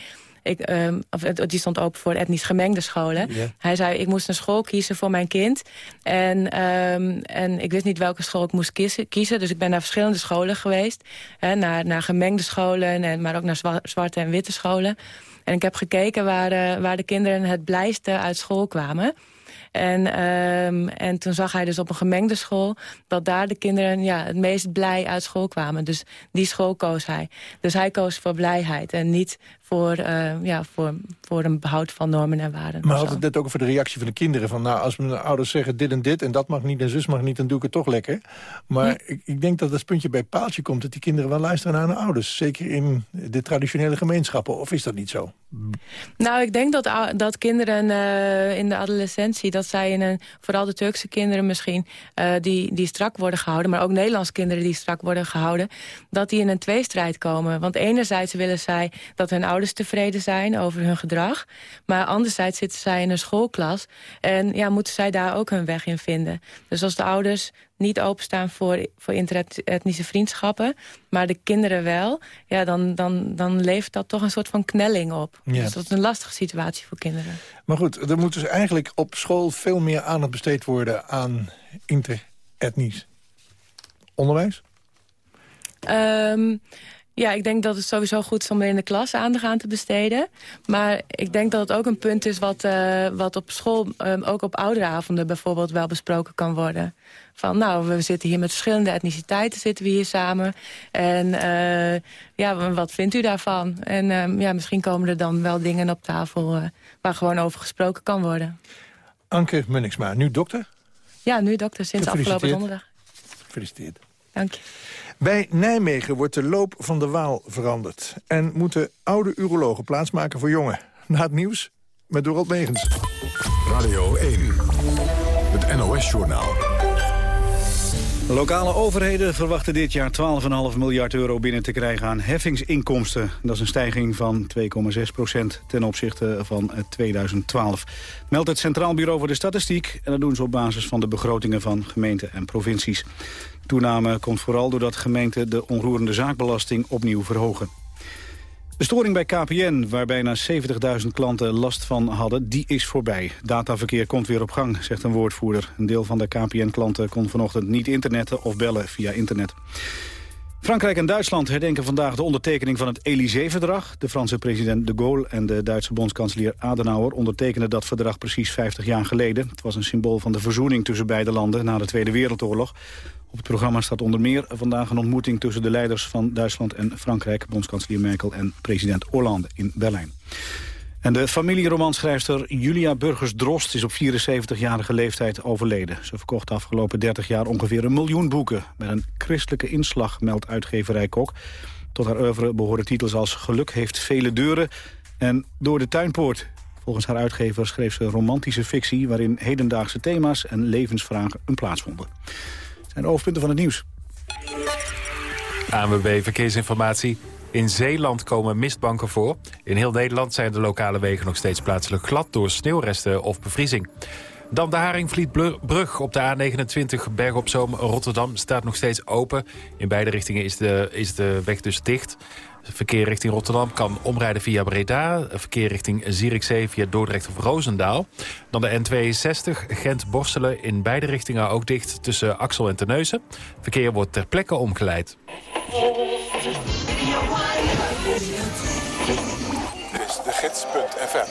Speaker 19: Ik, um, of, die stond open voor etnisch gemengde scholen. Yeah. Hij zei, ik moest een school kiezen voor mijn kind. En, um, en ik wist niet welke school ik moest kiezen, kiezen. Dus ik ben naar verschillende scholen geweest. Hè, naar, naar gemengde scholen, en, maar ook naar zwa zwarte en witte scholen. En ik heb gekeken waar, uh, waar de kinderen het blijste uit school kwamen. En, um, en toen zag hij dus op een gemengde school... dat daar de kinderen ja, het meest blij uit school kwamen. Dus die school koos hij. Dus hij koos voor blijheid en niet voor, eh, ja, voor, voor een behoud van normen en waarden.
Speaker 20: Maar had het net ook over de reactie van de kinderen. Van, nou, als mijn ouders zeggen dit en dit en dat mag niet en zus mag niet... dan doe ik het toch lekker. Maar ik, ik denk dat het puntje bij paaltje komt... dat die kinderen wel luisteren naar hun ouders. Zeker in de traditionele gemeenschappen. Of is dat niet zo?
Speaker 19: Nou, ik denk dat, dat kinderen eh, in de adolescentie... dat zij in een, vooral de Turkse kinderen misschien... eh, die, die strak worden gehouden, maar ook Nederlandse kinderen... die strak worden gehouden, dat die in een tweestrijd komen. Want enerzijds willen zij dat hun ouders tevreden zijn over hun gedrag... maar anderzijds zitten zij in een schoolklas... en ja, moeten zij daar ook hun weg in vinden. Dus als de ouders niet openstaan voor, voor interetnische vriendschappen... maar de kinderen wel, ja, dan, dan, dan levert dat toch een soort van knelling op.
Speaker 20: Ja.
Speaker 19: Dus dat is een lastige situatie voor kinderen.
Speaker 20: Maar goed, er moet dus eigenlijk op school veel meer aandacht besteed worden... aan interetnisch onderwijs.
Speaker 19: Ehm, ja, ik denk dat het sowieso goed is om er in de klas aandacht aan te besteden. Maar ik denk dat het ook een punt is wat, eh, wat op school, ehm, ook op ouderavonden bijvoorbeeld wel besproken kan worden. Van nou, we zitten hier met verschillende etniciteiten, zitten we hier samen. En eh, ja, wat vindt u daarvan? En ehm, ja, misschien komen er dan wel dingen op tafel eh, waar gewoon over gesproken kan worden.
Speaker 20: Anke Munniksma, nu dokter.
Speaker 19: Ja, nu dokter, sinds afgelopen donderdag.
Speaker 20: Gefeliciteerd.
Speaker 19: Dank je.
Speaker 20: Bij Nijmegen wordt de loop van de Waal veranderd. En moeten oude urologen plaatsmaken voor jongen. Na het nieuws met Dorald Megens.
Speaker 1: Radio 1, het NOS-journaal.
Speaker 2: Lokale overheden verwachten dit jaar 12,5 miljard euro binnen te krijgen aan heffingsinkomsten. Dat is een stijging van 2,6 procent ten opzichte van eh, 2012. Meldt het Centraal Bureau voor de Statistiek. En dat doen ze op basis van de begrotingen van gemeenten en provincies. Toename komt vooral doordat gemeenten de onroerende zaakbelasting opnieuw verhogen. De storing bij KPN, waar bijna 70.000 klanten last van hadden, die is voorbij. Dataverkeer komt weer op gang, zegt een woordvoerder. Een deel van de KPN-klanten kon vanochtend niet internetten of bellen via internet. Frankrijk en Duitsland herdenken vandaag de ondertekening van het Élysée-verdrag. De Franse president de Gaulle en de Duitse bondskanselier Adenauer ondertekenden dat verdrag precies 50 jaar geleden. Het was een symbool van de verzoening tussen beide landen na de Tweede Wereldoorlog. Op het programma staat onder meer vandaag een ontmoeting tussen de leiders van Duitsland en Frankrijk, bondskanselier Merkel en president Hollande in Berlijn. En de familieromanschrijfster Julia Burgers-Drost is op 74-jarige leeftijd overleden. Ze verkocht de afgelopen 30 jaar ongeveer een miljoen boeken. Met een christelijke inslag, meldt uitgeverij Kok. Tot haar oeuvre behoren titels als Geluk heeft vele deuren en Door de tuinpoort. Volgens haar uitgever schreef ze romantische fictie... waarin hedendaagse thema's en levensvragen een plaats vonden. Zijn de hoofdpunten van het nieuws.
Speaker 5: ANWB Verkeersinformatie. In Zeeland komen mistbanken voor. In heel Nederland zijn de lokale wegen nog steeds plaatselijk glad... door sneeuwresten of bevriezing. Dan de Haringvlietbrug op de A29 Berg op Zoom Rotterdam staat nog steeds open. In beide richtingen is de, is de weg dus dicht. Verkeer richting Rotterdam kan omrijden via Breda. Verkeer richting Zierikzee via Dordrecht of Roosendaal. Dan de N62 Gent-Borselen in beide richtingen ook dicht tussen Axel en Terneuzen. Verkeer wordt ter plekke omgeleid.
Speaker 1: Dit is de gids.fm.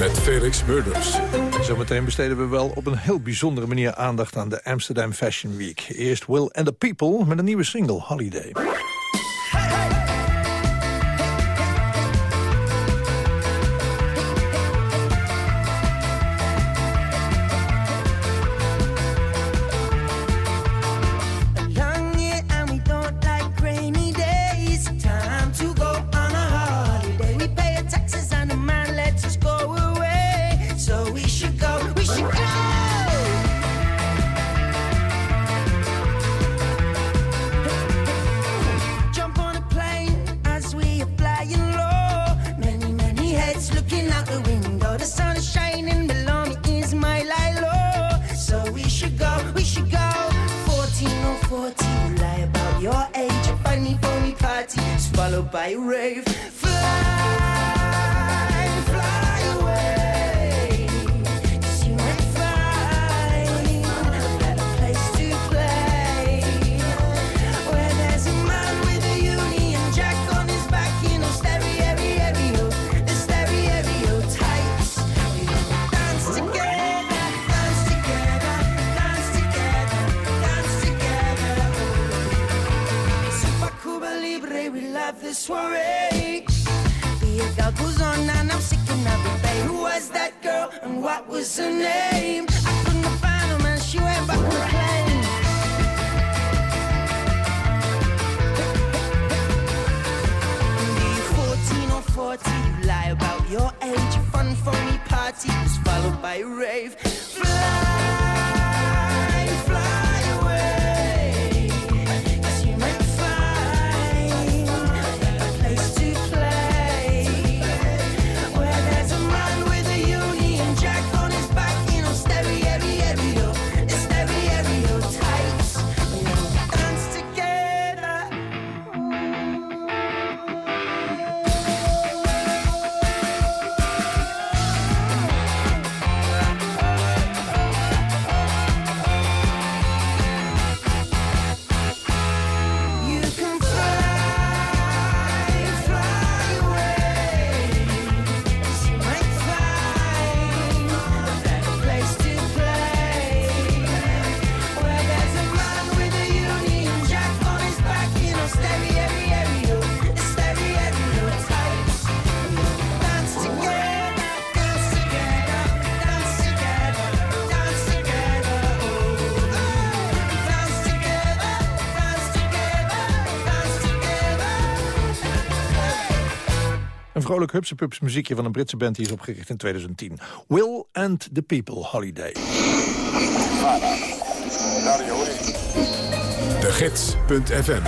Speaker 1: Met Felix Murders.
Speaker 20: Zometeen besteden we wel op een heel bijzondere manier aandacht aan de Amsterdam Fashion Week. Eerst Will and the People met een nieuwe single, Holiday.
Speaker 9: Vrolijk hupsepups muziekje van een Britse band die is opgericht in 2010. Will and the People Holiday.
Speaker 1: De Gids.fm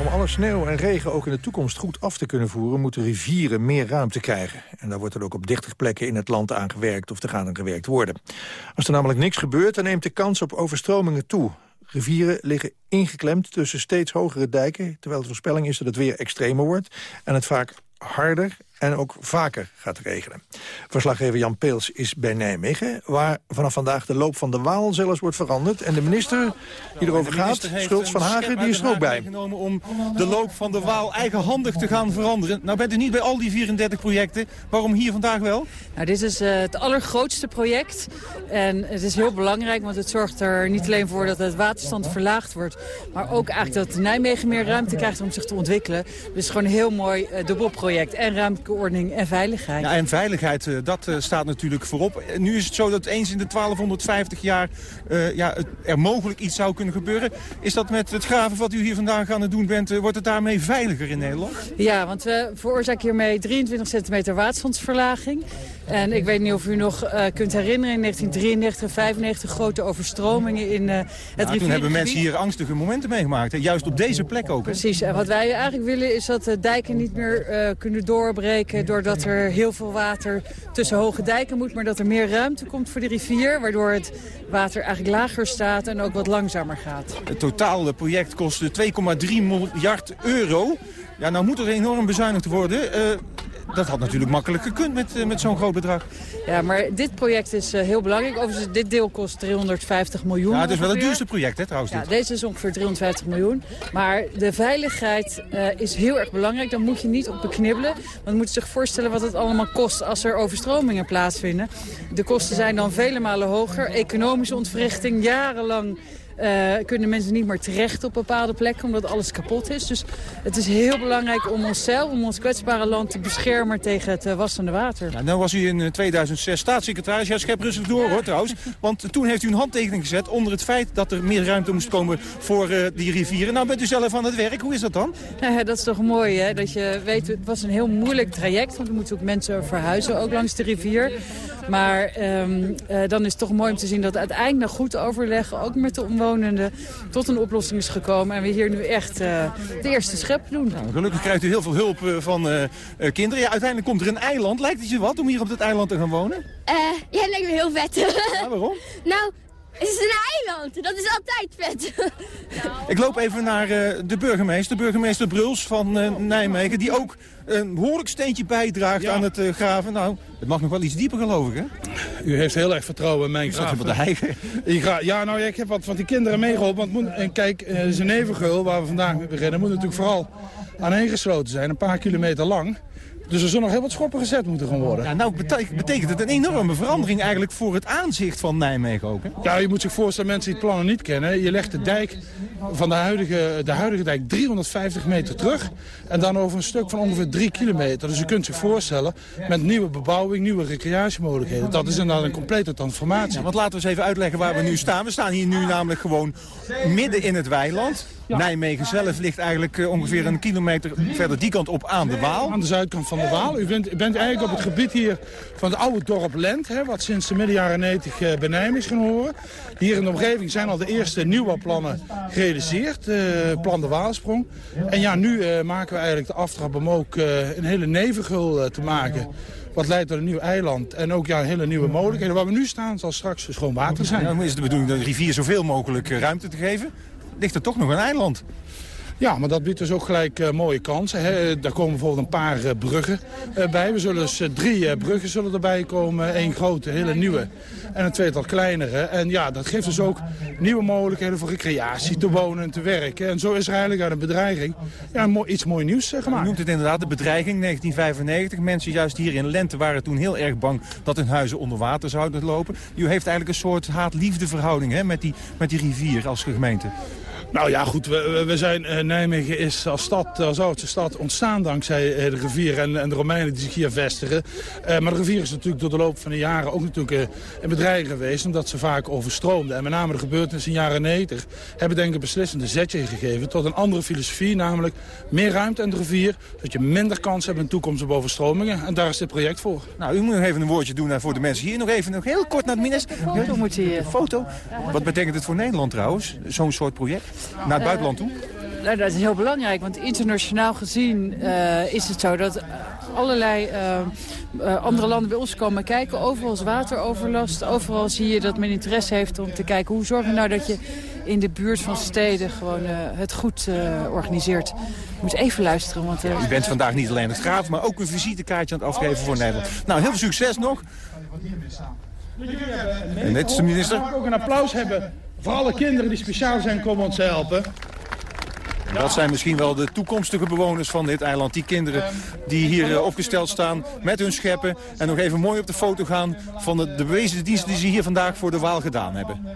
Speaker 9: Om alle sneeuw en regen ook in de toekomst goed af te kunnen voeren... moeten rivieren meer ruimte krijgen. En daar wordt er ook op 30 plekken in het land aan gewerkt... of er gaat aan gewerkt worden. Als er namelijk niks gebeurt, dan neemt de kans op overstromingen toe. Rivieren liggen ingeklemd tussen steeds hogere dijken... terwijl de voorspelling is dat het weer extremer wordt... en het vaak harder en ook vaker gaat regenen. Verslaggever Jan Peels is bij Nijmegen... waar vanaf vandaag de loop van de Waal zelfs wordt veranderd. En de minister die erover gaat, Schultz van Hagen, die is er ook bij.
Speaker 21: genomen om de loop van de Waal eigenhandig te gaan veranderen. Nou bent u niet bij al die 34 projecten. Waarom hier vandaag wel?
Speaker 22: Nou, dit is eh, het allergrootste project. En het is heel belangrijk, want het zorgt er niet alleen voor dat het waterstand verlaagd wordt. Maar ook eigenlijk dat Nijmegen meer ruimte krijgt om zich te ontwikkelen. Dus gewoon een heel mooi uh, dubbelproject. En ruimtelijke ordening en veiligheid.
Speaker 21: Ja, en veiligheid, uh, dat uh, staat natuurlijk voorop. Nu is het zo dat eens in de 1250 jaar uh, ja, er mogelijk iets zou kunnen gebeuren. Is dat met het graven wat u hier vandaag aan het doen bent, wordt het daarmee veiliger in Nederland?
Speaker 22: Ja, want we veroorzaken hiermee 23 centimeter waterstandsverlaging. En ik weet niet of u nog uh, kunt herinneren, in 1993 en 95 grote overstromingen in uh, het
Speaker 21: ja, Toen hebben mensen hier angstige momenten meegemaakt. Hè? Juist op deze plek ook. Hè?
Speaker 22: Precies. En wat wij eigenlijk willen is dat de dijken niet meer uh, kunnen doorbreken... doordat er heel veel water tussen hoge dijken moet... maar dat er meer ruimte komt voor de rivier... waardoor het water eigenlijk lager staat en ook wat langzamer gaat.
Speaker 21: Het totale project kostte 2,3 miljard euro. Ja, nou moet er enorm bezuinigd worden dat had natuurlijk makkelijk gekund met, met zo'n groot bedrag.
Speaker 22: Ja, maar dit project is uh, heel belangrijk. Overigens, dit deel kost 350 miljoen.
Speaker 21: Ja, het is wel het duurste project, hè, trouwens.
Speaker 22: Ja, deze is ongeveer 350 miljoen. Maar de veiligheid uh, is heel erg belangrijk. Daar moet je niet op beknibbelen. Want je moet zich voorstellen wat het allemaal kost als er overstromingen plaatsvinden. De kosten zijn dan vele malen hoger. Economische ontwrichting, jarenlang... Uh, kunnen mensen niet meer terecht op bepaalde plekken omdat alles kapot is. Dus het is heel belangrijk om onszelf, om ons kwetsbare land te beschermen tegen het uh, wassende water.
Speaker 21: Nou, nou was u in 2006 staatssecretaris. Ja, schep rustig door hoor trouwens. Want toen heeft u een handtekening gezet onder het feit dat er meer ruimte moest komen voor uh, die rivieren. Nou bent u zelf aan het werk. Hoe is dat dan?
Speaker 22: Ja, dat is toch mooi hè. Dat je weet, het was een heel moeilijk traject. Want er moeten ook mensen verhuizen, ook langs de rivier. Maar um, dan is het toch mooi om te zien dat uiteindelijk goed overleggen, ook met de omwonenden, tot een oplossing is gekomen. En we hier nu echt uh, de eerste schep doen.
Speaker 21: Nou, gelukkig krijgt u heel veel hulp uh, van uh, kinderen. Ja, uiteindelijk komt er een eiland. Lijkt het je wat om hier op dit eiland te gaan wonen?
Speaker 23: ja, dat lijkt me heel vet.
Speaker 21: Ja, waarom?
Speaker 23: nou, het is een eiland. Dat is altijd vet.
Speaker 21: Ik loop even naar uh, de burgemeester, burgemeester Bruls van uh, Nijmegen... die ook een behoorlijk steentje bijdraagt ja. aan het uh, graven. Nou, het mag nog wel iets dieper geloof ik, hè?
Speaker 24: U heeft heel erg vertrouwen in mijn graven.
Speaker 21: Wat de
Speaker 24: ik ga, Ja, nou ja, ik heb wat van die kinderen meegeholpen. Want moet, en kijk, uh, Genevegeul, waar we vandaag mee beginnen... moet natuurlijk vooral aaneengesloten zijn, een paar kilometer lang... Dus er zullen nog heel wat schoppen gezet moeten gaan worden.
Speaker 21: Ja, nou betekent, betekent het een enorme verandering eigenlijk voor het aanzicht van Nijmegen ook, hè?
Speaker 24: Ja, je moet zich voorstellen, mensen die het plannen niet kennen. Je legt de dijk van de huidige, de huidige dijk 350 meter terug. En dan over een stuk van ongeveer 3 kilometer. Dus je kunt zich voorstellen, met nieuwe bebouwing, nieuwe recreatiemogelijkheden. Dat is inderdaad een complete transformatie.
Speaker 21: Ja, want laten we eens even uitleggen waar we nu staan. We staan hier nu namelijk gewoon midden in het weiland. Nijmegen zelf ligt eigenlijk eh, ongeveer een kilometer verder die kant op aan de Waal.
Speaker 24: Aan de zuidkant van de Waal. U bent, bent eigenlijk op het gebied hier van het oude dorp Lent, hè, wat sinds de midden jaren 90 eh, bij Nijmegen is gaan horen. Hier in de omgeving zijn al de eerste nieuwbouwplannen gerealiseerd. eh, plan de Waalsprong. En ja, nu maken we eigenlijk de aftrap om ook een hele nevengul te maken. Wat leidt tot een nieuw eiland en ook ja, hele nieuwe mogelijkheden. Waar we nu staan zal straks schoon water zijn.
Speaker 21: Dan is het de bedoeling de rivier zoveel mogelijk ruimte te geven. Ligt er toch nog een eiland?
Speaker 24: Ja, maar dat biedt dus ook gelijk eh, mooie kansen. Hè. Daar komen bijvoorbeeld een paar eh, bruggen eh, bij. We zullen dus eh, drie eh, bruggen zullen erbij komen. Eén grote, hele nieuwe en een tweetal kleinere. En ja, dat geeft dus ook nieuwe mogelijkheden voor recreatie, te wonen en te werken. En zo is er eigenlijk uit een bedreiging ja, iets mooi nieuws eh,
Speaker 21: U
Speaker 24: gemaakt.
Speaker 21: noemt het inderdaad de bedreiging 1995. Mensen juist hier in Lente waren toen heel erg bang dat hun huizen onder water zouden lopen. U heeft eigenlijk een soort haat-liefde verhouding hè, met, die, met die rivier als gemeente.
Speaker 24: Nou ja, goed, we, we- zijn, eh, Nijmegen is als stad, als oudste stad ontstaan dankzij eh, de rivier en, en de Romeinen die zich hier vestigen. Eh, maar de rivier is natuurlijk door de loop van de jaren ook natuurlijk eh, in bedreiging geweest, omdat ze vaak overstroomde. En met name de gebeurtenissen in de jaren 90 hebben denk ik een beslissende zetje gegeven tot een andere filosofie, namelijk meer ruimte aan de rivier, zodat je minder kans hebt in de toekomst op overstromingen. En daar is dit project voor.
Speaker 21: Nou, u moet nog even een woordje doen eh, voor de mensen hier. Nog even nog heel kort naar het minister.
Speaker 22: Foto moet hier.
Speaker 21: Foto. Wat betekent het voor Nederland trouwens, zo'n soort project? Naar het buitenland toe?
Speaker 22: Nou, dat is heel belangrijk, want internationaal gezien eh, is het zo dat allerlei eh, eh, andere landen bij ons komen kijken. Overal is wateroverlast, overal zie je dat men interesse heeft om te kijken... hoe zorgen we nou dat je in de buurt van steden gewoon eh, het goed eh, organiseert. Je moet even luisteren, want... eh,
Speaker 21: U bent vandaag niet alleen het graaf, maar ook een visitekaartje aan het afgeven voor Nederland. Nou, heel veel succes nog. En dit is de minister.
Speaker 24: Ook een applaus hebben voor alle kinderen die speciaal zijn komen ons helpen.
Speaker 21: Dat zijn misschien wel de toekomstige bewoners van dit eiland. Die kinderen die hier eh, opgesteld staan met hun scheppen. En nog even mooi op de foto gaan van de, de bewezen diensten die ze hier vandaag voor de Waal gedaan hebben.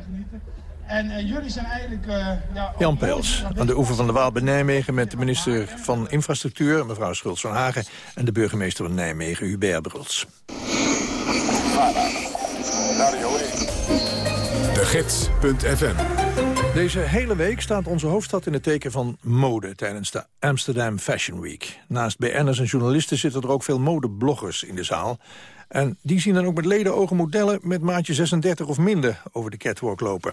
Speaker 24: En eh, jullie zijn eigenlijk... eh, ja,
Speaker 9: Jan Peels, aan de oever van de Waal bij Nijmegen... met de minister van Infrastructuur, mevrouw Schultz van Hagen... en de burgemeester van Nijmegen, Hubert Bruls.
Speaker 1: Gids.fm
Speaker 9: Deze hele week staat onze hoofdstad in het teken van mode... tijdens de Amsterdam Fashion Week. Naast BN'ers en journalisten zitten er ook veel modebloggers in de zaal... En die zien dan ook met ledenogen modellen met maatje 36 of minder over de catwalk lopen.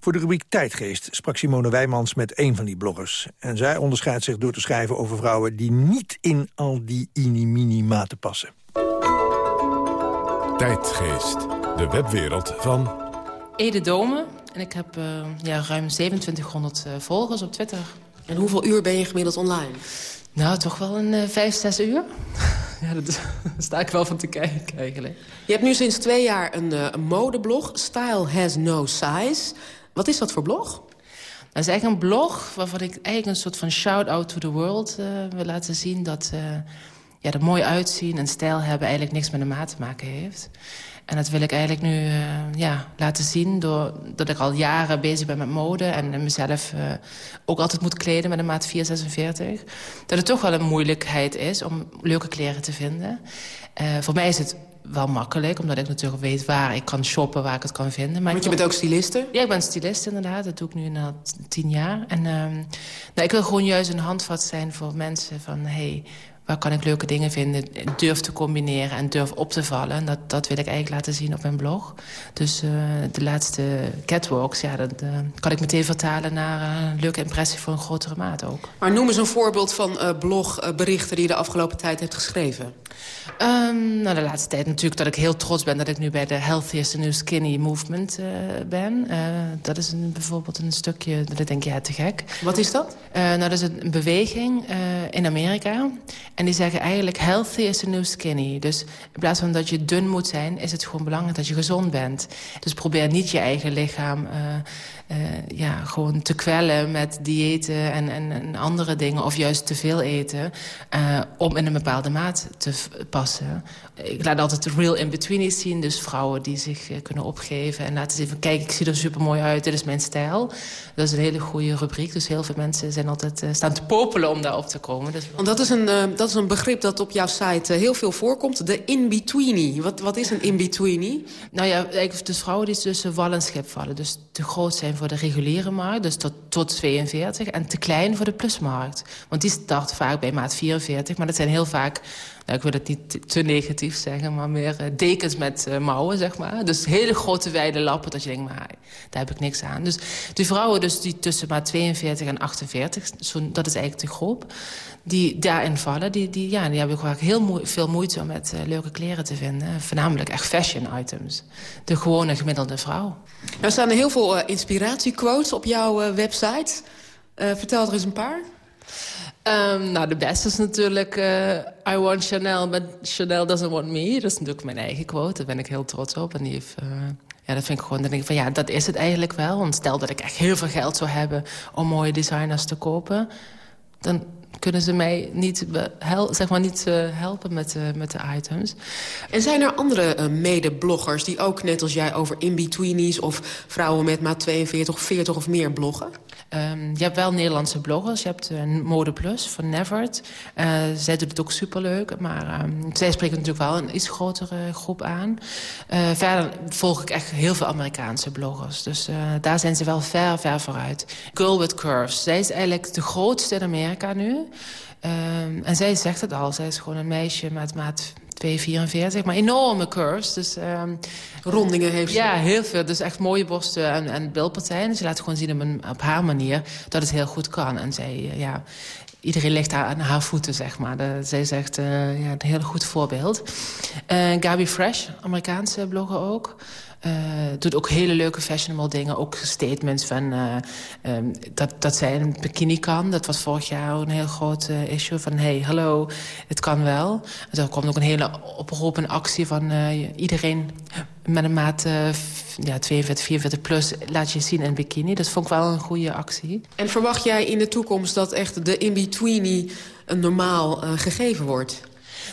Speaker 9: Voor de rubriek Tijdgeest sprak Simone Wijmans met een van die bloggers. En zij onderscheidt zich door te schrijven over vrouwen die niet in al die inimini maten passen.
Speaker 1: Tijdgeest, de webwereld van...
Speaker 25: Ede Dome. En ik heb eh, ja, ruim 2700 eh, volgers op Twitter.
Speaker 26: En hoeveel uur ben je gemiddeld online?
Speaker 25: Nou, toch wel een eh, vijf, zes uur. ja, dat- daar sta ik wel van te kijken eigenlijk.
Speaker 26: Je hebt nu sinds twee jaar een, een modeblog, Style Has No Size. Wat is dat voor blog?
Speaker 25: Dat is eigenlijk een blog waarvan ik eigenlijk een soort van shout-out to the world wil laten zien. Dat eh, ja, er mooi uitzien en stijl hebben eigenlijk niks met de maat te maken heeft. En dat wil ik eigenlijk nu eh, ja, laten zien doordat ik al jaren bezig ben met mode... en mezelf eh, ook altijd moet kleden met een maat 446. Dat het toch wel een moeilijkheid is om leuke kleren te vinden. Eh, voor mij is het wel makkelijk, omdat ik natuurlijk weet waar ik kan shoppen, waar ik het kan vinden. Maar
Speaker 26: Want je
Speaker 25: wil-
Speaker 26: bent ook styliste?
Speaker 25: ja, ik ben stylist inderdaad. Dat doe ik nu inderdaad tien jaar. En ehm, nou, ik wil gewoon juist een handvat zijn voor mensen van... hey, waar kan ik leuke dingen vinden? Durf te combineren en durf op te vallen. En dat, dat wil ik eigenlijk laten zien op mijn blog. Dus eh, de laatste catwalks, ja, dat eh, kan ik meteen vertalen naar eh, een leuke impressie voor een grotere maat ook.
Speaker 26: Maar noem eens een voorbeeld van eh, blogberichten die je de afgelopen tijd hebt geschreven.
Speaker 25: Ehm, nou, de laatste tijd natuurlijk dat ik heel trots ben... dat ik nu bij de Healthiest New Skinny Movement eh, ben. Eh, dat is een, bijvoorbeeld een stukje dat ik denk, ja, te gek.
Speaker 26: Wat is dat?
Speaker 25: Eh, nou, dat is een beweging eh, in Amerika. En die zeggen eigenlijk healthy is the new skinny. Dus in plaats van dat je dun moet zijn... is het gewoon belangrijk dat je gezond bent. Dus probeer niet je eigen lichaam... eh, ja, gewoon te kwellen met diëten en, en, en andere dingen... of juist te veel eten, eh, om in een bepaalde maat te passen. Ik laat altijd de real in-betweenies zien. Dus vrouwen die zich eh, kunnen opgeven en laten zien van... kijk, ik zie er super mooi uit, dit is mijn stijl. Dat is een hele goede rubriek. Dus heel veel mensen zijn altijd, eh, staan te popelen om daarop te komen. Dus
Speaker 26: Want dat is, een, eh, dat is een begrip dat op jouw site eh, heel veel voorkomt. De in-betweenie. Wat, wat is een in-betweenie?
Speaker 25: Nou ja, dus vrouwen die tussen wal en schip vallen. Dus te groot zijn voor de reguliere markt, dus tot, tot 42. En te klein voor de plusmarkt. Want die start vaak bij maat 44. Maar dat zijn heel vaak, nou, ik wil het niet te- negatief zeggen... maar meer eh, dekens met eh, mouwen, zeg maar. Dus hele grote wijde lappen, dat je denkt, maar daar heb ik niks aan. Dus die vrouwen dus die tussen maat 42 en 48, zo, dat is eigenlijk de groep... die daarin vallen, die, die, ja, die hebben vaak heel veel moeite om met eh, leuke kleren te vinden. Voornamelijk echt fashion items. De gewone gemiddelde vrouw.
Speaker 26: Er staan heel veel inspiratiequotes op jouw website. Vertel er eens een paar.
Speaker 25: Ehm, nou, de beste is natuurlijk eh, I want Chanel, but Chanel doesn't want me. Dat is natuurlijk mijn eigen quote, daar ben ik heel trots op. En die heeft, eh, ja, dat vind ik gewoon, dan denk ik van ja, dat is het eigenlijk wel. Want stel dat ik echt heel veel geld zou hebben om mooie designers te kopen... dan kunnen ze mij niet, hel- zeg maar niet eh, helpen met, de met de items.
Speaker 26: En zijn er andere eh, mede-bloggers die ook net als jij over in-betweenies... of vrouwen met maat 42 of 40 of meer bloggen?
Speaker 25: Ehm, je hebt wel Nederlandse bloggers. Je hebt uh, Mode Plus van Nevert. Uh, zij doet het ook superleuk. Maar um, zij spreken natuurlijk wel een iets grotere groep aan. Uh, verder volg ik echt heel veel Amerikaanse bloggers. Dus daar zijn ze wel ver, ver vooruit. Girl with Curves. Zij is eigenlijk de grootste in Amerika nu. Um, en zij zegt het al. Zij is gewoon een meisje met maat 2,44. Maar enorme curves. Dus, um,
Speaker 26: Rondingen heeft ze.
Speaker 25: Ja, heel veel. Dus echt mooie borsten en, en bilpartijen. Dus ze laat gewoon zien op, haar manier dat het heel goed kan. En zij, uh, ja... Iedereen ligt haar aan haar voeten, zeg maar. De, zij zegt, uh, ja, een heel goed voorbeeld. Uh, Gabi Fresh, Amerikaanse blogger ook. Uh, doet ook hele leuke fashionable dingen. Ook statements van uh, um, dat, dat zij een bikini kan. Dat was vorig jaar een heel groot uh, issue. Van hey, hallo, het kan wel. Er komt ook een hele oproep en actie van iedereen met een maat ja, 42, 44 plus laat je zien in bikini. Dat vond ik wel een goede actie.
Speaker 26: En verwacht jij in de toekomst dat echt de in-betweenie een normaal gegeven wordt?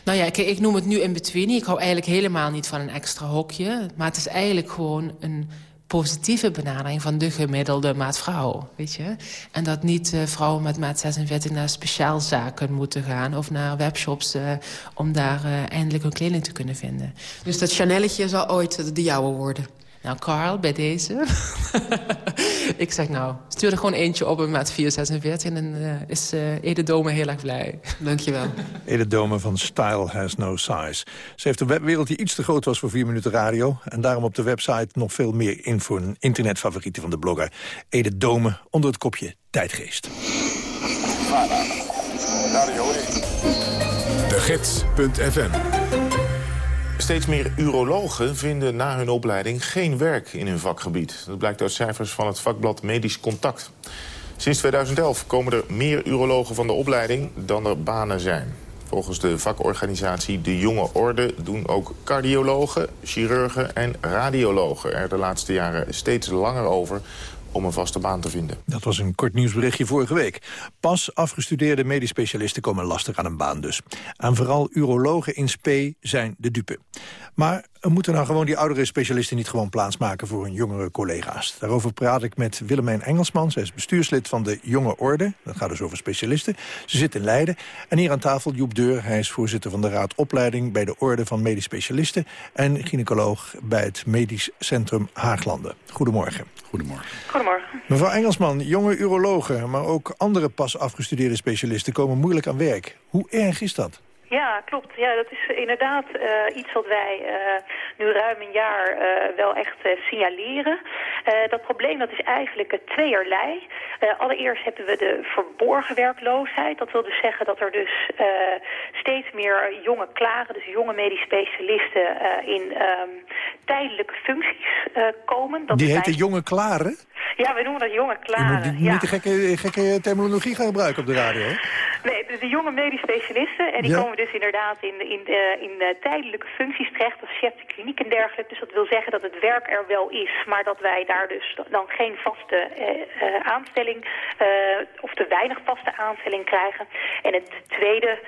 Speaker 25: Nou ja, ik noem het nu in between. Ik hou eigenlijk helemaal niet van een extra hokje. Maar het is eigenlijk gewoon een positieve benadering van de gemiddelde maat vrouw, weet je. En dat niet uh, vrouwen met maat 46 naar speciaalzaken moeten gaan... of naar webshops uh, om daar uh, eindelijk hun kleding te kunnen vinden.
Speaker 26: Dus dat Chanelletje zal ooit de jouwe worden?
Speaker 25: Nou, Carl, bij deze. ik zeg nou, stuur er gewoon eentje op met 446 en dan uh, is uh, Ede Dome heel erg blij.
Speaker 26: Dankjewel.
Speaker 9: Ede Dome van Style Has No Size. Ze heeft een webwereld die iets te groot was voor 4 minuten radio... en daarom op de website nog veel meer info en internetfavorieten van de blogger. Ede Dome onder het kopje Tijdgeest.
Speaker 1: De Gids.fm
Speaker 27: Steeds meer urologen vinden na hun opleiding geen werk in hun vakgebied. Dat blijkt uit cijfers van het vakblad Medisch Contact. Sinds 2011 komen er meer urologen van de opleiding dan er banen zijn. Volgens de vakorganisatie De Jonge Orde doen ook cardiologen, chirurgen en radiologen er de laatste jaren steeds langer over om een vaste baan te vinden.
Speaker 9: Dat was een kort nieuwsberichtje vorige week. Pas afgestudeerde medisch specialisten komen lastig aan een baan dus. En vooral urologen in spe zijn de dupe. Maar moeten nou gewoon die oudere specialisten niet gewoon plaatsmaken voor hun jongere collega's? Daarover praat ik met Willemijn Engelsman. Zij is bestuurslid van de Jonge Orde. Dat gaat dus over specialisten. Ze zit in Leiden. En hier aan tafel Joep Deur. Hij is voorzitter van de Raad Opleiding bij de Orde van Medisch Specialisten. En gynaecoloog bij het Medisch Centrum Haaglanden. Goedemorgen.
Speaker 18: Goedemorgen.
Speaker 28: Goedemorgen.
Speaker 9: Mevrouw Engelsman, jonge urologen, maar ook andere pas afgestudeerde specialisten komen moeilijk aan werk. Hoe erg is dat?
Speaker 28: Ja, klopt. Ja, dat is inderdaad uh, iets wat wij uh, nu ruim een jaar uh, wel echt signaleren. dat probleem dat is eigenlijk tweeërlei. allereerst hebben we de verborgen werkloosheid. Dat wil dus zeggen dat er dus steeds meer jonge klaren, dus jonge medisch specialisten in um, tijdelijke functies komen. Dat
Speaker 9: Die heten jonge klaren?
Speaker 28: Ja, we noemen dat jonge klaren.
Speaker 9: Je moet
Speaker 28: ja.
Speaker 9: niet de gekke, gekke terminologie gaan gebruiken op de radio, hè?
Speaker 28: Nee, dus de jonge medisch specialisten. En die
Speaker 9: Ja.
Speaker 28: komen dus inderdaad in, in, in tijdelijke functies terecht als chef de kliniek en dergelijke. Dus dat wil zeggen dat het werk er wel is, maar dat wij daar dus dan geen vaste eh, eh, aanstelling eh, of te weinig vaste aanstelling krijgen. En het tweede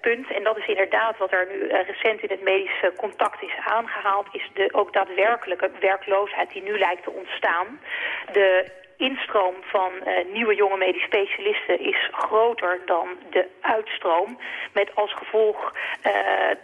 Speaker 28: punt, en dat is inderdaad wat er nu recent in het medisch eh, contact is aangehaald, is de ook daadwerkelijke werkloosheid die nu lijkt te ontstaan. De instroom van eh, nieuwe jonge medisch specialisten is groter dan de uitstroom. Met als gevolg eh,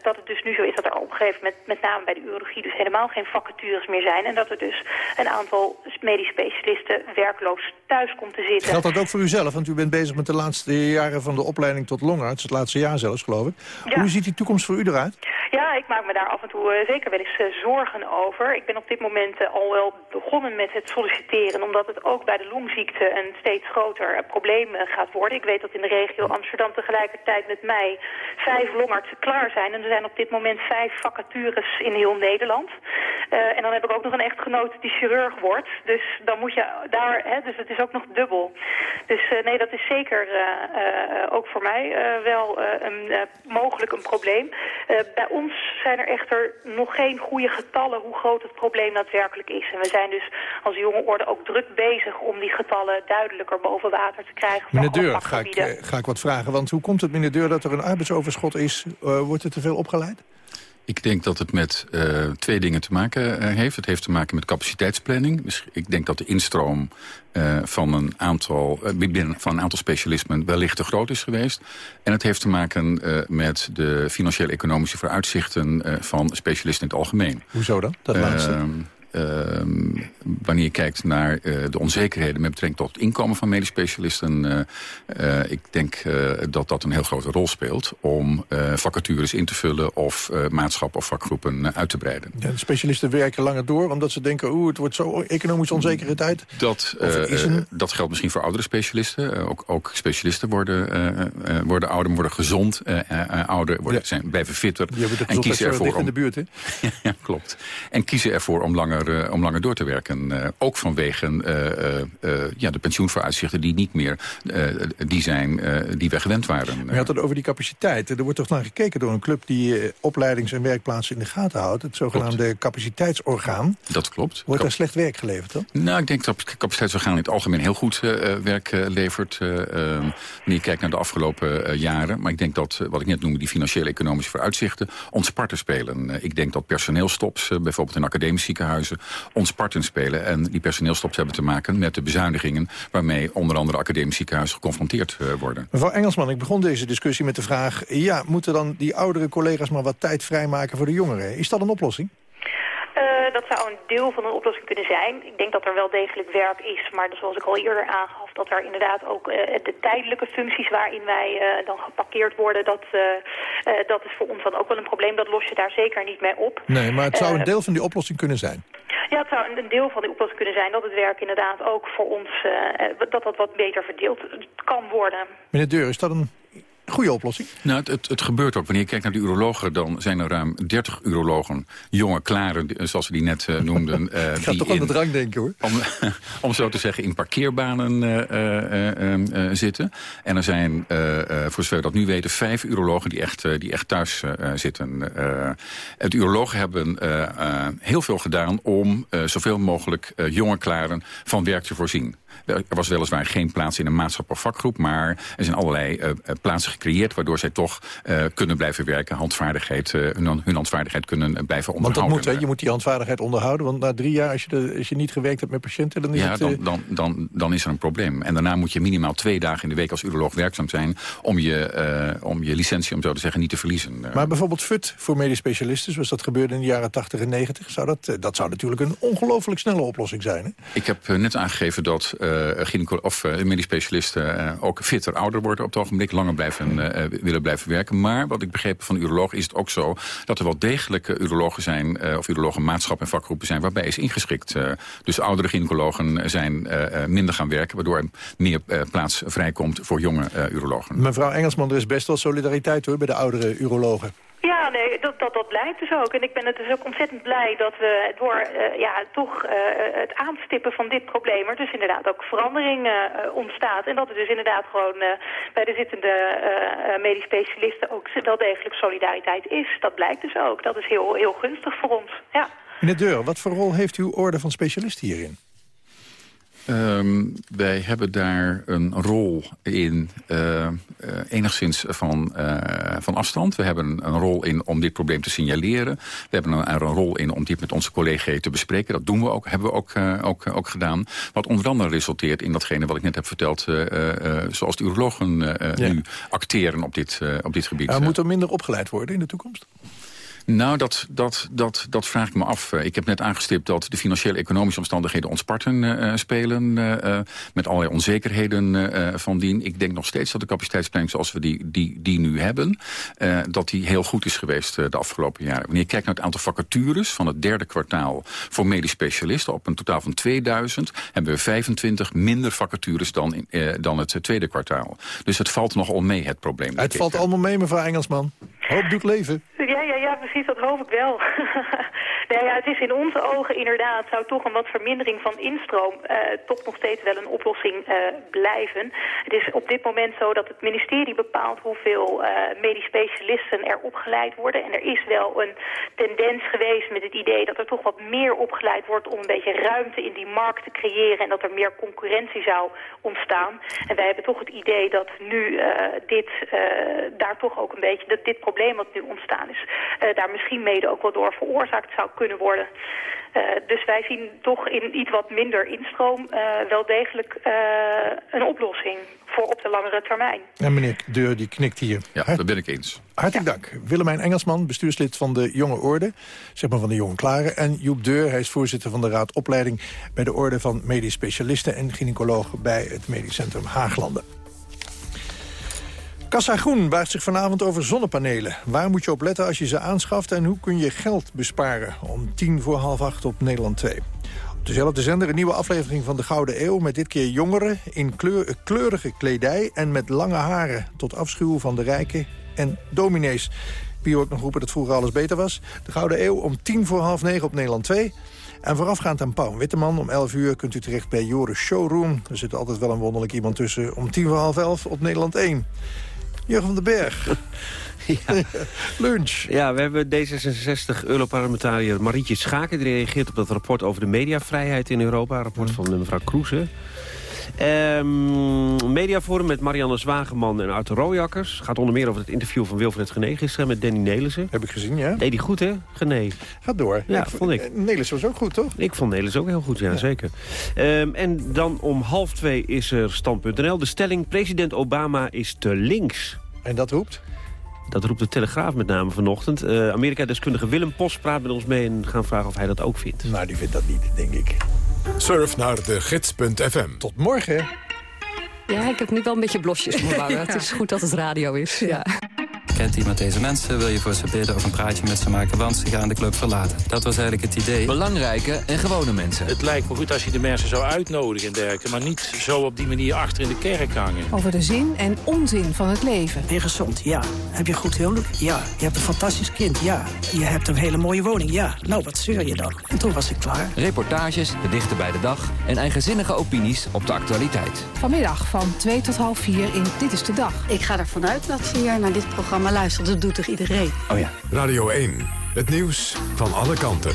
Speaker 28: dat het dus nu zo is dat er op een gegeven moment, met name bij de urologie, dus helemaal geen vacatures meer zijn. En dat er dus een aantal medisch specialisten werkloos thuis komt te zitten.
Speaker 9: Geldt dat ook voor u zelf? Want u bent bezig met de laatste jaren van de opleiding tot longarts. Het laatste jaar zelfs, geloof ik.
Speaker 28: Ja.
Speaker 9: Hoe ziet die toekomst voor u eruit?
Speaker 28: Ja, ik maak me daar af en toe eh, zeker wel eens zorgen over. Ik ben op dit moment al wel begonnen met het solliciteren... omdat het ook bij de longziekte een steeds groter eh, probleem eh, gaat worden. Ik weet dat in de regio Amsterdam tegelijkertijd met mij vijf longartsen klaar zijn. En er zijn op dit moment vijf vacatures in heel Nederland. Eh, en dan heb ik ook nog een echtgenoot die chirurg wordt. Dus dan moet je daar... Hè, dus het is ook nog dubbel. Dus nee, dat is zeker ook voor mij wel een, mogelijk een probleem. Bij ons zijn er echter nog geen goede getallen hoe groot het probleem daadwerkelijk is. En we zijn dus als jonge orde ook druk bezig om die getallen duidelijker boven water te krijgen.
Speaker 9: Meneer Deur, ga ik, eh, ga ik wat vragen. Want hoe komt het, meneer Deur, dat er een arbeidsoverschot is? Eh, wordt er te veel opgeleid?
Speaker 29: Ik denk dat het met eh, twee dingen te maken heeft. Het heeft te maken met capaciteitsplanning. Dus ik denk dat de instroom eh, van, een aantal, binnen, van een aantal specialismen wellicht te groot is geweest. En het heeft te maken eh, met de financieel-economische vooruitzichten eh, van specialisten in het algemeen.
Speaker 9: Hoezo dan, dat laatste?
Speaker 29: Ehm, wanneer je kijkt naar eh, de onzekerheden met betrekking tot het inkomen van medisch specialisten. eh, eh, ik denk dat dat een heel grote rol speelt om vacatures in te vullen of maatschappen of vakgroepen uit te breiden.
Speaker 9: Ja, de specialisten werken langer door omdat ze denken... oeh, het wordt zo economisch onzekere tijd.
Speaker 29: Dat,
Speaker 9: een-
Speaker 29: dat geldt misschien voor oudere specialisten. Ook, ook specialisten worden, worden ouder, worden gezond, ouder, worden, zijn, blijven fitter. En kiezen ervoor
Speaker 9: dicht in
Speaker 29: om,
Speaker 9: de buurt, hè?
Speaker 29: ja, klopt. En kiezen ervoor om langer, eh, om langer door te werken. Eh, ook vanwege eh, ja, de pensioenvooruitzichten die niet meer die zijn die we gewend waren.
Speaker 9: Maar je had het over die capaciteit. Er wordt toch naar gekeken door een club die opleidings- en werkplaatsen in de gaten houdt. Het zogenaamde capaciteitsorgaan.
Speaker 29: Dat klopt.
Speaker 9: Wordt daar slecht werk geleverd dan?
Speaker 29: Nou, ik denk dat het capaciteitsorgaan in het algemeen heel goed werk levert. eh, ehm, wanneer je kijkt naar de afgelopen jaren. Maar ik denk dat, wat ik net noemde, die financiële economische vooruitzichten ons parten spelen. Ik denk dat personeelstops, bijvoorbeeld in academische ziekenhuizen, ons parten spelen. En die personeelstops hebben te maken met de bezuinigingen waarmee onder andere academische ziekenhuizen geconfronteerd eh, worden.
Speaker 9: Mevrouw Engelsman, ik begon deze discussie met de vraag... ja, moeten dan die oudere collega's maar wat tijd vrijmaken voor de jongeren? Is dat een oplossing?
Speaker 28: Eh, dat zou een deel van een oplossing kunnen zijn. Ik denk dat er wel degelijk werk is, maar zoals ik al eerder aangaf... dat er inderdaad ook eh, de tijdelijke functies waarin wij eh, dan geparkeerd worden... Dat, dat is voor ons dan ook wel een probleem. Dat los je daar zeker niet mee op.
Speaker 9: Nee, maar het zou een deel van die oplossing kunnen zijn.
Speaker 28: Ja, het zou een- deel van die oplossing kunnen zijn... dat het werk inderdaad ook voor ons dat dat wat beter verdeeld kan worden.
Speaker 9: Meneer Deur, is dat een goede oplossing?
Speaker 29: Nou, het, het, het gebeurt ook. Wanneer je kijkt naar de urologen, dan zijn er ruim 30 urologen, jonge klaren, die- zoals we die net eh, noemden. eh,
Speaker 9: Ik ga toch aan de drang denken, hoor.
Speaker 29: Om, om zo te zeggen in parkeerbanen eh, eh, eh, eh, zitten. En er zijn, eh, eh, voor zover we dat nu weten, vijf urologen die echt, eh, die echt thuis eh, eh, zitten. Eh, het urologen hebben eh, eh, heel veel gedaan om eh, zoveel mogelijk eh, jonge klaren van werk te voorzien. Er was weliswaar geen plaats in een maatschap of vakgroep... maar er zijn allerlei eh, eh, plaatsen gecreëerd... waardoor zij toch eh, kunnen blijven werken... handvaardigheid, hun, hun handvaardigheid kunnen blijven
Speaker 9: Want dat
Speaker 29: onderhouden.
Speaker 9: moet, hè? je moet die handvaardigheid onderhouden. Want na drie jaar, als je, de, als je niet gewerkt hebt met patiënten... dan is
Speaker 29: Ja,
Speaker 9: het...
Speaker 29: dan, dan, dan, dan is er een probleem. En daarna moet je minimaal twee dagen in de week als uroloog werkzaam zijn... om je, om je licentie, om zo te zeggen, niet te verliezen.
Speaker 9: Maar bijvoorbeeld FUT voor medisch specialisten, zoals dat gebeurde in de jaren 80 en 90... zou dat, dat zou natuurlijk een ongelooflijk snelle oplossing zijn. Hè?
Speaker 29: Ik heb net aangegeven dat gynaecolo- of eh, medisch specialisten ook fitter ouder worden op het ogenblik, langer blijven, willen blijven werken. Maar wat ik begreep van urologen is het ook zo dat er wel degelijke urologen zijn, of urologen maatschappen en vakgroepen zijn, waarbij is ingeschikt. Dus oudere gynaecologen zijn minder gaan werken, waardoor er meer plaats vrijkomt voor jonge urologen.
Speaker 9: Mevrouw Engelsman, er is best wel solidariteit hoor bij de oudere urologen.
Speaker 28: Ja, nee, dat, dat, blijkt dus ook. En ik ben het dus ook ontzettend blij dat we door eh, ja, toch eh, het aanstippen van dit probleem... er dus inderdaad ook verandering eh, ontstaat. En dat er dus inderdaad gewoon bij de zittende medisch specialisten... ook wel degelijk solidariteit is. Dat blijkt dus ook. Dat is heel, heel gunstig voor ons, ja.
Speaker 9: Meneer Deur, wat voor rol heeft uw orde van specialisten hierin?
Speaker 29: Ehm, wij hebben daar een rol in eh, eh, enigszins van, eh, van afstand. We hebben een, rol in om dit probleem te signaleren. We hebben een, er een rol in om dit met onze collega's te bespreken. Dat doen we ook, hebben we ook, ook, ook gedaan. Wat onder andere resulteert in datgene wat ik net heb verteld... zoals de urologen
Speaker 9: Ja.
Speaker 29: nu acteren op dit, op dit gebied.
Speaker 9: Moet er minder opgeleid worden in de toekomst?
Speaker 29: Nou, dat, dat, dat, dat vraag ik me af. Eh, Ik heb net aangestipt dat de financiële economische omstandigheden ons parten eh, spelen. eh, eh, met allerlei onzekerheden van dien. Ik denk nog steeds dat de capaciteitsplanning zoals we die, die, die nu hebben... dat die heel goed is geweest de afgelopen jaren. Wanneer je kijkt naar het aantal vacatures van het derde kwartaal... voor medisch specialisten op een totaal van 2000... hebben we 25 minder vacatures dan, in, dan het tweede kwartaal. Dus het valt nogal mee, het probleem.
Speaker 9: Het valt allemaal mee, mevrouw Engelsman. Hoop doet leven.
Speaker 28: Ja, ja, ja, precies, dat hoop ik wel. nou ja, het is in onze ogen inderdaad, zou toch een wat vermindering van instroom eh, toch nog steeds wel een oplossing eh, blijven. Het is op dit moment zo dat het ministerie bepaalt hoeveel eh medisch specialisten er opgeleid worden. En er is wel een tendens geweest met het idee dat er toch wat meer opgeleid wordt om een beetje ruimte in die markt te creëren en dat er meer concurrentie zou ontstaan. En wij hebben toch het idee dat nu dit daar toch ook een beetje, dat dit probleem wat nu ontstaan is, daar misschien mede ook wel door veroorzaakt zou kunnen worden. Eh, dus wij zien toch in iets wat minder instroom eh, wel degelijk eh, een oplossing voor op de langere termijn.
Speaker 9: En meneer Deur die knikt hier.
Speaker 29: Ja, dat ben ik eens.
Speaker 9: Hartelijk dank. Willemijn Engelsman, bestuurslid van de Jonge Orde, zeg maar van de Jonge Klaren. En Joep Deur, hij is voorzitter van de Raad Opleiding bij de Orde van Medisch Specialisten en gynaecoloog bij het Medisch Centrum Haaglanden. Kassa Groen buigt zich vanavond over zonnepanelen. Waar moet je op letten als je ze aanschaft en hoe kun je geld besparen? Om tien voor half acht op Nederland 2. Op dezelfde zender een nieuwe aflevering van de Gouden Eeuw... met dit keer jongeren in kleur, kleurige kledij en met lange haren... tot afschuw van de rijken en dominees. Wie ook nog roepen dat vroeger alles beter was. De Gouden Eeuw om tien voor half negen op Nederland 2... En voorafgaand aan Pauw Witteman om 11 uur kunt u terecht bij Joris Showroom. Er zit altijd wel een wonderlijk iemand tussen. Om tien voor half elf op Nederland 1. Jurgen van den Berg. Lunch.
Speaker 30: Ja, we hebben D66-Europarlementariër Marietje Schaken... die reageert op dat rapport over de mediavrijheid in Europa. Een rapport van mevrouw Kroese. Ehm, mediaforum met Marianne Zwageman en Arthur Rooijakkers. Gaat onder meer over het interview van Wilfred Gené gisteren met Danny Nelissen.
Speaker 9: Heb ik gezien, ja.
Speaker 30: Deed die goed, hè, Gené?
Speaker 9: Ga door.
Speaker 30: Ja,
Speaker 9: Ik
Speaker 30: vond ik.
Speaker 9: Nelissen was ook goed, toch?
Speaker 30: Ik vond Nelissen ook heel goed, ja, zeker. Ehm, en dan om half twee is er stand.nl. De stelling, president Obama is te links.
Speaker 9: En dat roept?
Speaker 30: Dat roept de Telegraaf met name vanochtend. Eh, Amerika-deskundige Willem Post praat met ons mee... en gaan vragen of hij dat ook vindt.
Speaker 9: Nou, die vindt dat niet, denk ik.
Speaker 1: Surf naar de gids.fm.
Speaker 9: Tot morgen.
Speaker 31: Ja, ik heb nu wel een beetje blosjes op mijn wangen. Het is goed dat het radio is. Ja.
Speaker 32: Kent iemand deze mensen, wil je voor ze bidden of een praatje met ze maken... want ze gaan de club verlaten. Dat was eigenlijk het idee.
Speaker 33: Belangrijke en gewone mensen.
Speaker 34: Het lijkt me goed als je de mensen zou uitnodigen en dergelijke... maar niet zo op die manier achter in de kerk hangen.
Speaker 35: Over de zin en onzin van het leven.
Speaker 36: Ben je gezond? Ja. Heb je een goed huwelijk? Ja. Je hebt een fantastisch kind? Ja. Je hebt een hele mooie woning? Ja. Nou, wat zeur je dan? En toen was ik klaar.
Speaker 33: Reportages, de dichter bij de dag en eigenzinnige opinies op de actualiteit.
Speaker 35: Vanmiddag van 2 tot half 4 in Dit is de Dag.
Speaker 37: Ik ga ervan uit dat ze hier naar dit programma luisteren. Dat doet toch iedereen?
Speaker 33: Oh ja.
Speaker 1: Radio 1. Het nieuws van alle kanten.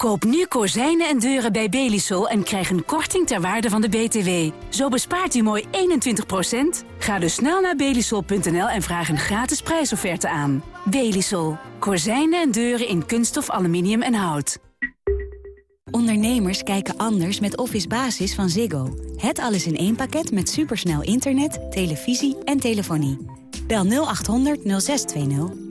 Speaker 38: Koop nu kozijnen en deuren bij Belisol en krijg een korting ter waarde van de BTW. Zo bespaart u mooi 21%. Ga dus snel naar belisol.nl en vraag een gratis prijsofferte aan. Belisol. Kozijnen en deuren in kunststof, aluminium en hout.
Speaker 39: Ondernemers kijken anders met Office Basis van Ziggo. Het alles in één pakket met supersnel internet, televisie en telefonie. Bel 0800 0620.